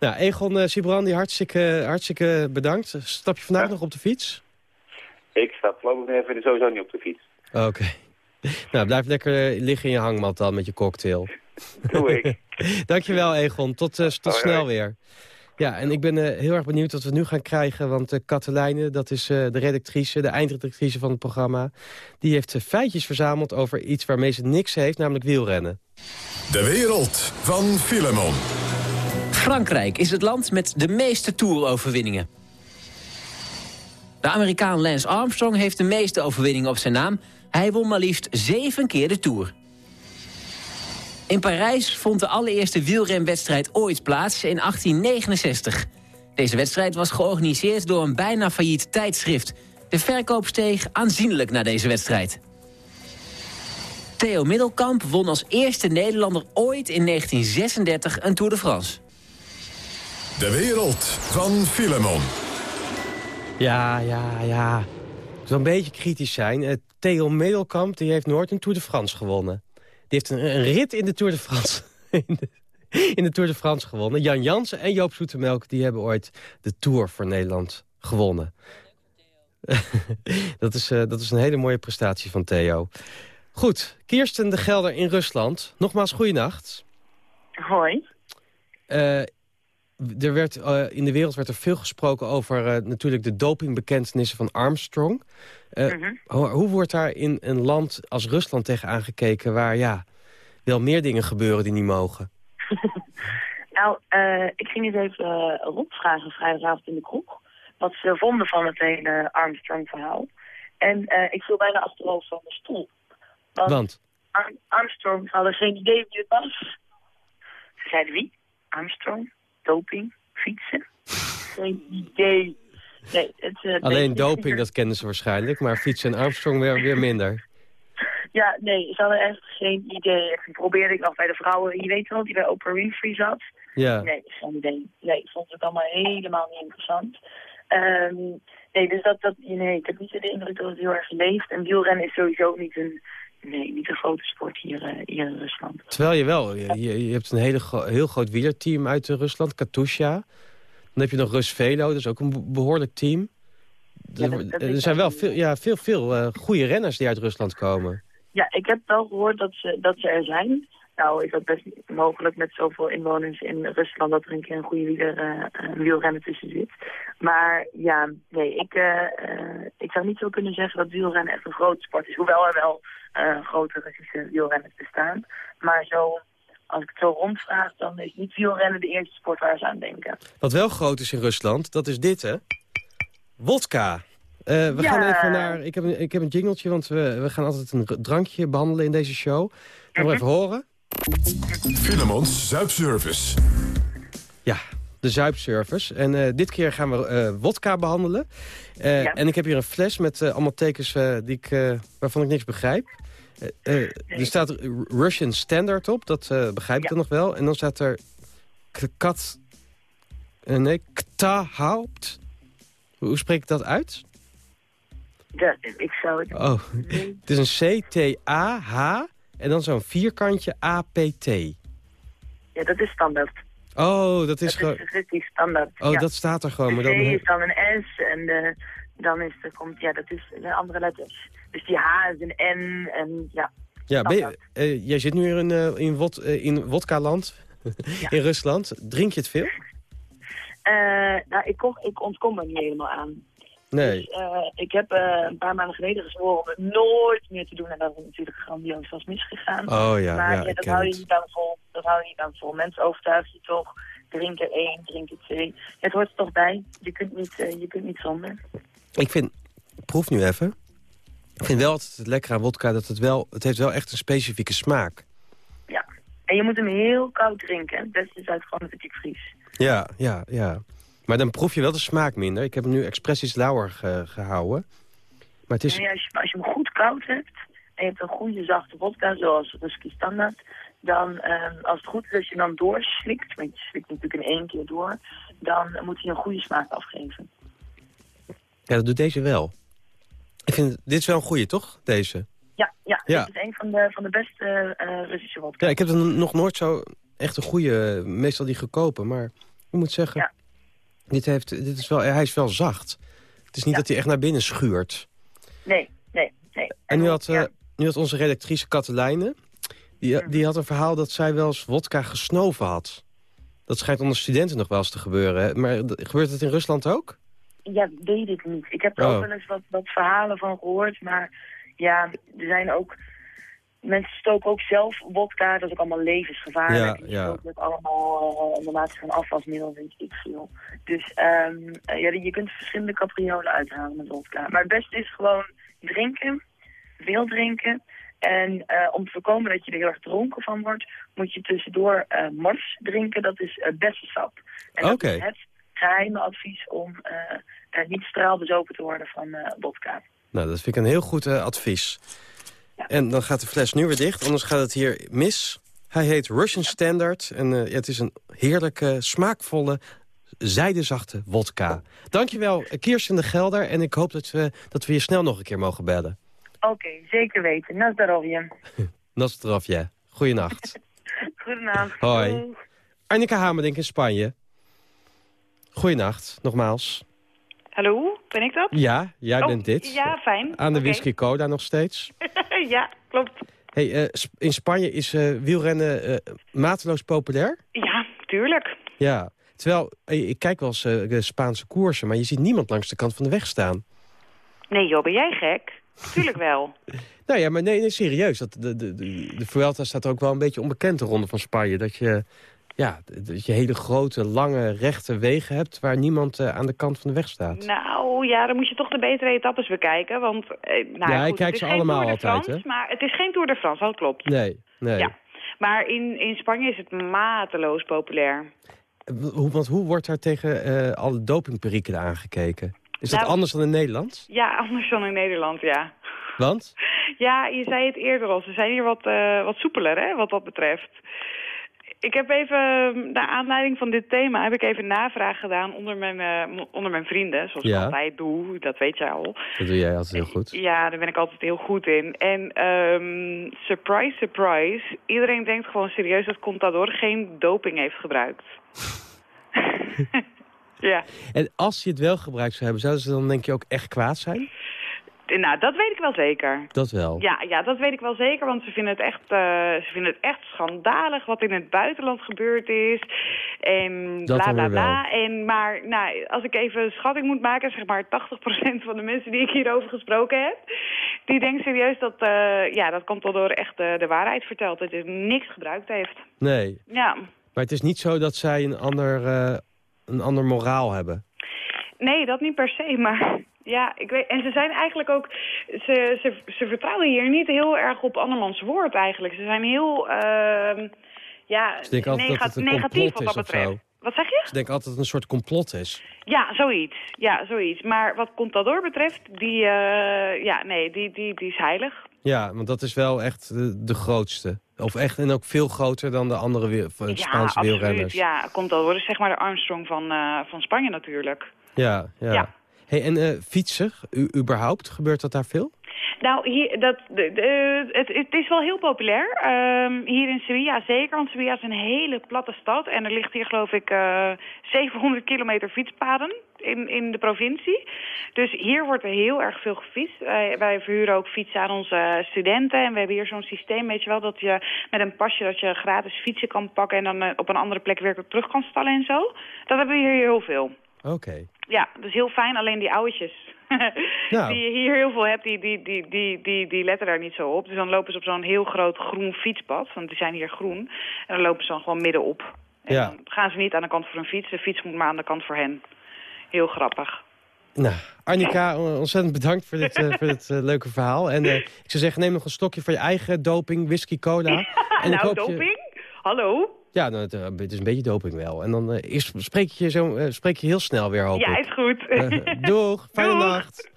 Nou, Egon uh, Sibrandi, hartstikke, hartstikke bedankt. Stap je vandaag nog op de fiets? Ik stap ik even sowieso niet op de fiets. Oké. Nou, blijf lekker liggen in je hangmat dan met je cocktail. Doe ik. (laughs) Dankjewel, Egon. Tot, eh, tot snel weer. Ja, en ik ben eh, heel erg benieuwd wat we nu gaan krijgen. Want uh, Katelijne, dat is uh, de redactrice, de eindredactrice van het programma... die heeft uh, feitjes verzameld over iets waarmee ze niks heeft, namelijk wielrennen. De wereld van Filemon. Frankrijk is het land met de meeste toeroverwinningen. De Amerikaan Lance Armstrong heeft de meeste overwinningen op zijn naam. Hij won maar liefst zeven keer de Tour. In Parijs vond de allereerste wielrenwedstrijd ooit plaats in 1869. Deze wedstrijd was georganiseerd door een bijna failliet tijdschrift. De verkoop steeg aanzienlijk na deze wedstrijd. Theo Middelkamp won als eerste Nederlander ooit in 1936 een Tour de France. De wereld van Filemon. Ja, ja, ja. Zo'n beetje kritisch zijn. Eh, Theo Middelkamp die heeft nooit een Tour de France gewonnen. Die heeft een, een rit in de Tour de France... (laughs) in, de, in de Tour de France gewonnen. Jan Jansen en Joop Zoetemelk die hebben ooit de Tour voor Nederland gewonnen. (laughs) dat, is, eh, dat is een hele mooie prestatie van Theo. Goed, Kirsten de Gelder in Rusland. Nogmaals, goeienacht. Hoi. Eh, er werd, eh, in de wereld werd er veel gesproken over natuurlijk de dopingbekentenissen van Armstrong. Eh, Mhm. hoe, hoe wordt daar in een land als Rusland tegen aangekeken waar ja, wel meer dingen gebeuren die niet mogen? (laughs) Nou, eh, ik ging eens even uh, rondvragen vrijdagavond in de kroeg. Wat ze vonden van het hele Armstrong-verhaal. En eh, ik viel bijna achterover van de stoel. Want, Want? Arm- Armstrong hadden geen idee wie het was. Ze zeiden wie? Armstrong? Doping? Fietsen? (laughs) geen idee. Nee, het, eh, Alleen doping, dat kennen ze waarschijnlijk, maar fietsen en Armstrong weer, weer minder. Ja, nee, ze hadden echt geen idee. Toen probeerde ik nog bij de vrouwen, je weet wel, die bij Oprah Winfrey zat. Ja. Nee, geen idee. Nee, ik vond het allemaal helemaal niet interessant. Ehm, nee, dus dat, dat, nee, ik heb niet de indruk dat het heel erg leeft. En wielrennen is sowieso niet een, nee, niet een grote sport hier, eh, hier in Rusland. Terwijl je wel, je, je- hebt een hele, heel groot wielerteam uit eh, Rusland, Katusha. Dan heb je nog Rus Velo, dat is ook een be- behoorlijk team. Ja, er, dat- dat er is zijn wel veel, ja, veel, veel eh, goede renners die uit Rusland komen. Ja, ik heb wel gehoord dat ze, dat ze er zijn. Nou, is dat best mogelijk met zoveel inwoners in Rusland dat er een keer een goede wieler, eh, een wielrenner tussen zit. Maar ja, nee, ik, eh, eh, ik zou niet zo kunnen zeggen dat wielrennen echt een grote sport is. Hoewel er wel eh, grote Russische wielrenners bestaan. Maar zo, als ik het zo rondvraag, dan is niet wielrennen de eerste sport waar ze aan denken. Wat wel groot is in Rusland, dat is dit, hè? Wodka. Eh, we Ja. gaan even naar... Ik heb, een, ik heb een jingeltje, want we, we gaan altijd een drankje behandelen in deze show. Gaan we even horen? Filemons Zuipservice. Ja, de zuipservice. En eh, dit keer gaan we eh wodka behandelen. Eh, Ja. En ik heb hier een fles met eh, allemaal tekens die ik, eh, waarvan ik niks begrijp. Eh, eh, Er staat Russian Standard op, dat eh, begrijp ik Ja. dan nog wel. En dan staat er kat... nee, Ktahaupt. Hoe spreek ik dat uit? Ja, ik zou het... Oh, (laughs) het is een C-T-A-H en dan zo'n vierkantje A-P-T. Ja, dat is standaard. Oh, dat is Dat is gewoon... de Russisch standaard. Oh, ja. dat staat er gewoon. Maar dan, is dan een S en de, dan is er, komt, ja, dat is een andere letters. Dus die H is een N en ja. Ja, ben je, standaard. eh, jij zit nu in, eh, in, wod, eh, in wodka-land, (laughs) in Rusland. Drink je het veel? (laughs) Nou, ik, kom, ik ontkom er niet helemaal aan. Nee. Dus, ik heb een paar maanden geleden gezworen om het nooit meer te doen. En dat is natuurlijk grandioos was misgegaan. Oh ja, maar ja, dat hou je niet aan vol. Dat hou je niet aan vol. Mensen overtuig je toch. Drink er één, drink er twee. Het hoort er toch bij. Je kunt niet, je kunt niet zonder. Ik vind, proef nu even. Ik vind wel altijd het lekker aan wodka dat het wel, het heeft wel echt een specifieke smaak. Ja. En je moet hem heel koud drinken. Het beste is uit gewoon met diepvries. Ja, ja, ja. Maar dan proef je wel de smaak minder. Ik heb hem nu lauwer ge- gehouden. Maar het is... Als, je, als je hem goed koud hebt en je hebt een goede zachte vodka, zoals Rusky Standaard, dan ehm, als het goed is als je hem dan doorslikt, want je slikt natuurlijk in één keer door, dan moet hij een goede smaak afgeven. Ja, dat doet deze wel. Ik vind, dit is wel een goeie, toch? Deze. Ja, ja, Ja. dit is een van de, van de beste eh, Russische vodka. Ja, ik heb er nog nooit zo echt een goede, meestal die goedkope. Maar ik moet zeggen, Ja. dit heeft, dit is wel, hij is wel zacht. Het is niet Ja. dat hij echt naar binnen schuurt. Nee, nee, nee. En nu had, ja. eh, nu had onze redactrice Katelijne... Die, die had een verhaal dat zij wel eens wodka gesnoven had. Dat schijnt onder studenten nog wel eens te gebeuren. hè. Maar gebeurt het in Rusland ook? Ja, weet ik niet. Ik heb er Oh. ook wel eens wat, wat verhalen van gehoord, maar ja, er zijn ook... Mensen stoken ook zelf wodka, dat is ook allemaal levensgevaarlijk. Ja, Die ja. ook allemaal uh, in de van afwasmiddel, weet ik veel. Dus ehm, eh, ja, je kunt verschillende capriolen uithalen met wodka. Maar het beste is gewoon drinken, veel drinken. En eh, om te voorkomen dat je er heel erg dronken van wordt, moet je tussendoor mors drinken. Dat is het beste sap. En dat is het geheime advies om niet straalbezopen te worden van eh vodka. Nou, dat vind ik een heel goed eh, advies. En dan gaat de fles nu weer dicht, anders gaat het hier mis. Hij heet Russian Standard en eh, het is een heerlijke, smaakvolle zijdezachte wodka. Dankjewel, Kirsten de Gelder. En ik hoop dat we, dat we je snel nog een keer mogen bellen. Oké, zeker weten. Na zdravje. (laughs) Nostrovje. Goeienacht. (laughs) Goedenavond. Hoi. Doeg. Arnika Hamerdink in Spanje. Goeienacht, nogmaals. Hallo, ben ik dat? Ja, jij Oh, bent dit. Ja, fijn. Aan de whisky cola nog steeds. (laughs) ja, klopt. Hey, eh, in Spanje is eh, wielrennen eh, mateloos populair. Ja, tuurlijk. Ja. Terwijl, ik kijk wel eens de Spaanse koersen... maar je ziet niemand langs de kant van de weg staan. Nee joh, ben jij gek? Tuurlijk wel. (laughs) Nou ja, maar nee, nee serieus. Dat, de, de, de, de Vuelta staat er ook wel een beetje onbekend, de Ronde van Spanje. Dat je, ja, dat je hele grote, lange, rechte wegen hebt... waar niemand eh, aan de kant van de weg staat. Nou ja, dan moet je toch de betere etappes bekijken. Want, eh, nou, Ja, goed, ik kijk ze allemaal Tour de altijd, France, hè? Maar het is geen Tour de France, dat klopt. Nee, nee. Ja. Maar in, in Spanje is het mateloos populair. Hoe, want hoe wordt daar tegen eh, alle dopingperikelen aangekeken? Is dat Nou- anders dan in Nederland? Ja, anders dan in Nederland, ja. Want? Ja, je zei het eerder al. Ze zijn hier wat, eh, wat soepeler, hè, wat dat betreft. Ik heb even, eh, naar aanleiding van dit thema, heb ik even navraag gedaan onder mijn, eh, onder mijn vrienden. Zoals Ja. ik altijd doe, dat weet jij al. Dat doe jij altijd heel goed. Ja, daar ben ik altijd heel goed in. En ehm, surprise, surprise. Iedereen denkt gewoon serieus dat Contador geen doping heeft gebruikt. (laughs) (laughs) ja. En als je het wel gebruikt zou hebben, zouden ze dan denk je ook echt kwaad zijn? Nou, dat weet ik wel zeker. Dat wel. Ja, ja, dat weet ik wel zeker, want ze vinden het echt, eh, ze vinden het echt schandalig wat in het buitenland gebeurd is. En Dat bla bla bla. En, maar nou, als ik even een schatting moet maken, zeg maar 80% van de mensen die ik hierover gesproken heb, die denken serieus dat, eh ja, dat Contador echt eh, de waarheid vertelt. Dat hij niks gebruikt heeft. Nee. Ja. Maar het is niet zo dat zij een ander, eh, een ander moraal hebben. Nee, dat niet per se, maar ja, ik weet. En ze zijn eigenlijk ook, ze, ze, ze vertrouwen hier niet heel erg op andermans woord eigenlijk. Ze zijn heel, ehm, ja, dat een negatief wat dat betreft. Wat zeg je? Ze denken altijd dat het een soort complot is. Ja, zoiets. Ja, zoiets. Maar wat Contador betreft, die, eh, ja, nee, die, die, die is heilig. Ja, want dat is wel echt de, de grootste. Of echt en ook veel groter dan de andere wiel- van ja, Spaanse absoluut. wielrenners. Ja, Contador is zeg maar de Armstrong van, eh, van Spanje natuurlijk. Ja, ja. Ja. Hey, en eh, fietsen, u, überhaupt, gebeurt dat daar veel? Nou, hier, dat, de, het, is wel heel populair. Ehm, hier in Sevilla zeker, want Sevilla is een hele platte stad. En er ligt hier geloof ik eh 700 kilometer fietspaden in, in de provincie. Dus hier wordt er heel erg veel gefietst. Wij, wij verhuren ook fietsen aan onze studenten. En we hebben hier zo'n systeem, weet je wel, dat je met een pasje dat je gratis fietsen kan pakken... en dan eh, op een andere plek weer terug kan stallen en zo. Dat hebben we hier heel veel. Oké. Ja, dus heel fijn. Alleen die oudjes (laughs) Nou. die je hier heel veel hebt, die, die, die, die, die, die letten daar niet zo op. Dus dan lopen ze op zo'n heel groot groen fietspad. Want die zijn hier groen. En dan lopen ze dan gewoon middenop. En Ja. dan gaan ze niet aan de kant voor een fiets. De fiets moet maar aan de kant voor hen. Heel grappig. Nou, Arnika, ontzettend bedankt voor dit, eh, voor dit eh, leuke verhaal. En eh, ik zou zeggen, neem nog een stokje voor je eigen doping, whisky, cola. (laughs) en ik nou, hoop je- doping? Hallo? Ja, nou, het, eh, het is een beetje doping wel. En dan eh, eerst spreek je, zo, eh, spreek je heel snel weer, hoop Ja, is goed. Eh, (laughs) doeg, fijne Doeg. nacht.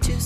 Two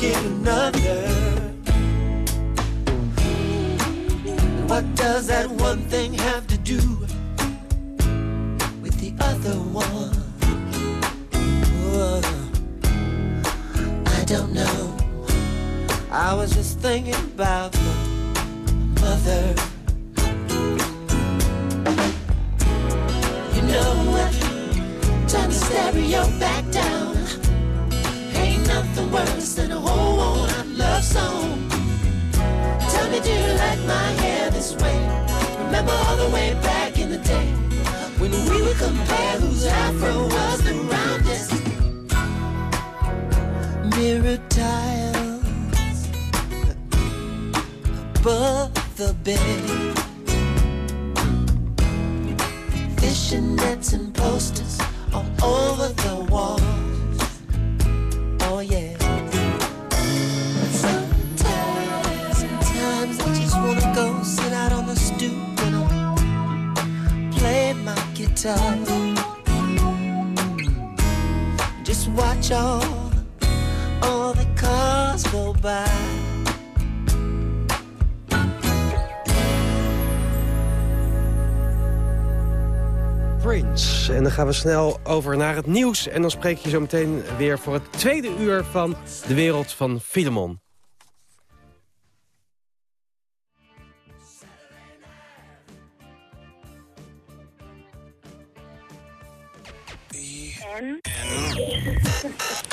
get another. What does that one thing have to do with the other one? Whoa. I don't know. I was just thinking about my mother. Like my hair this way? Remember all the way back in the day when we would compare whose afro was the roundest? Mirror tiles above the bed. Fishing nets and posters all over the walls. Just watch all, all the cars go by. Prince. En dan gaan we snel over naar het nieuws. En dan spreek je zo meteen weer voor het tweede uur van de wereld van Filemon. En. en... (laughs)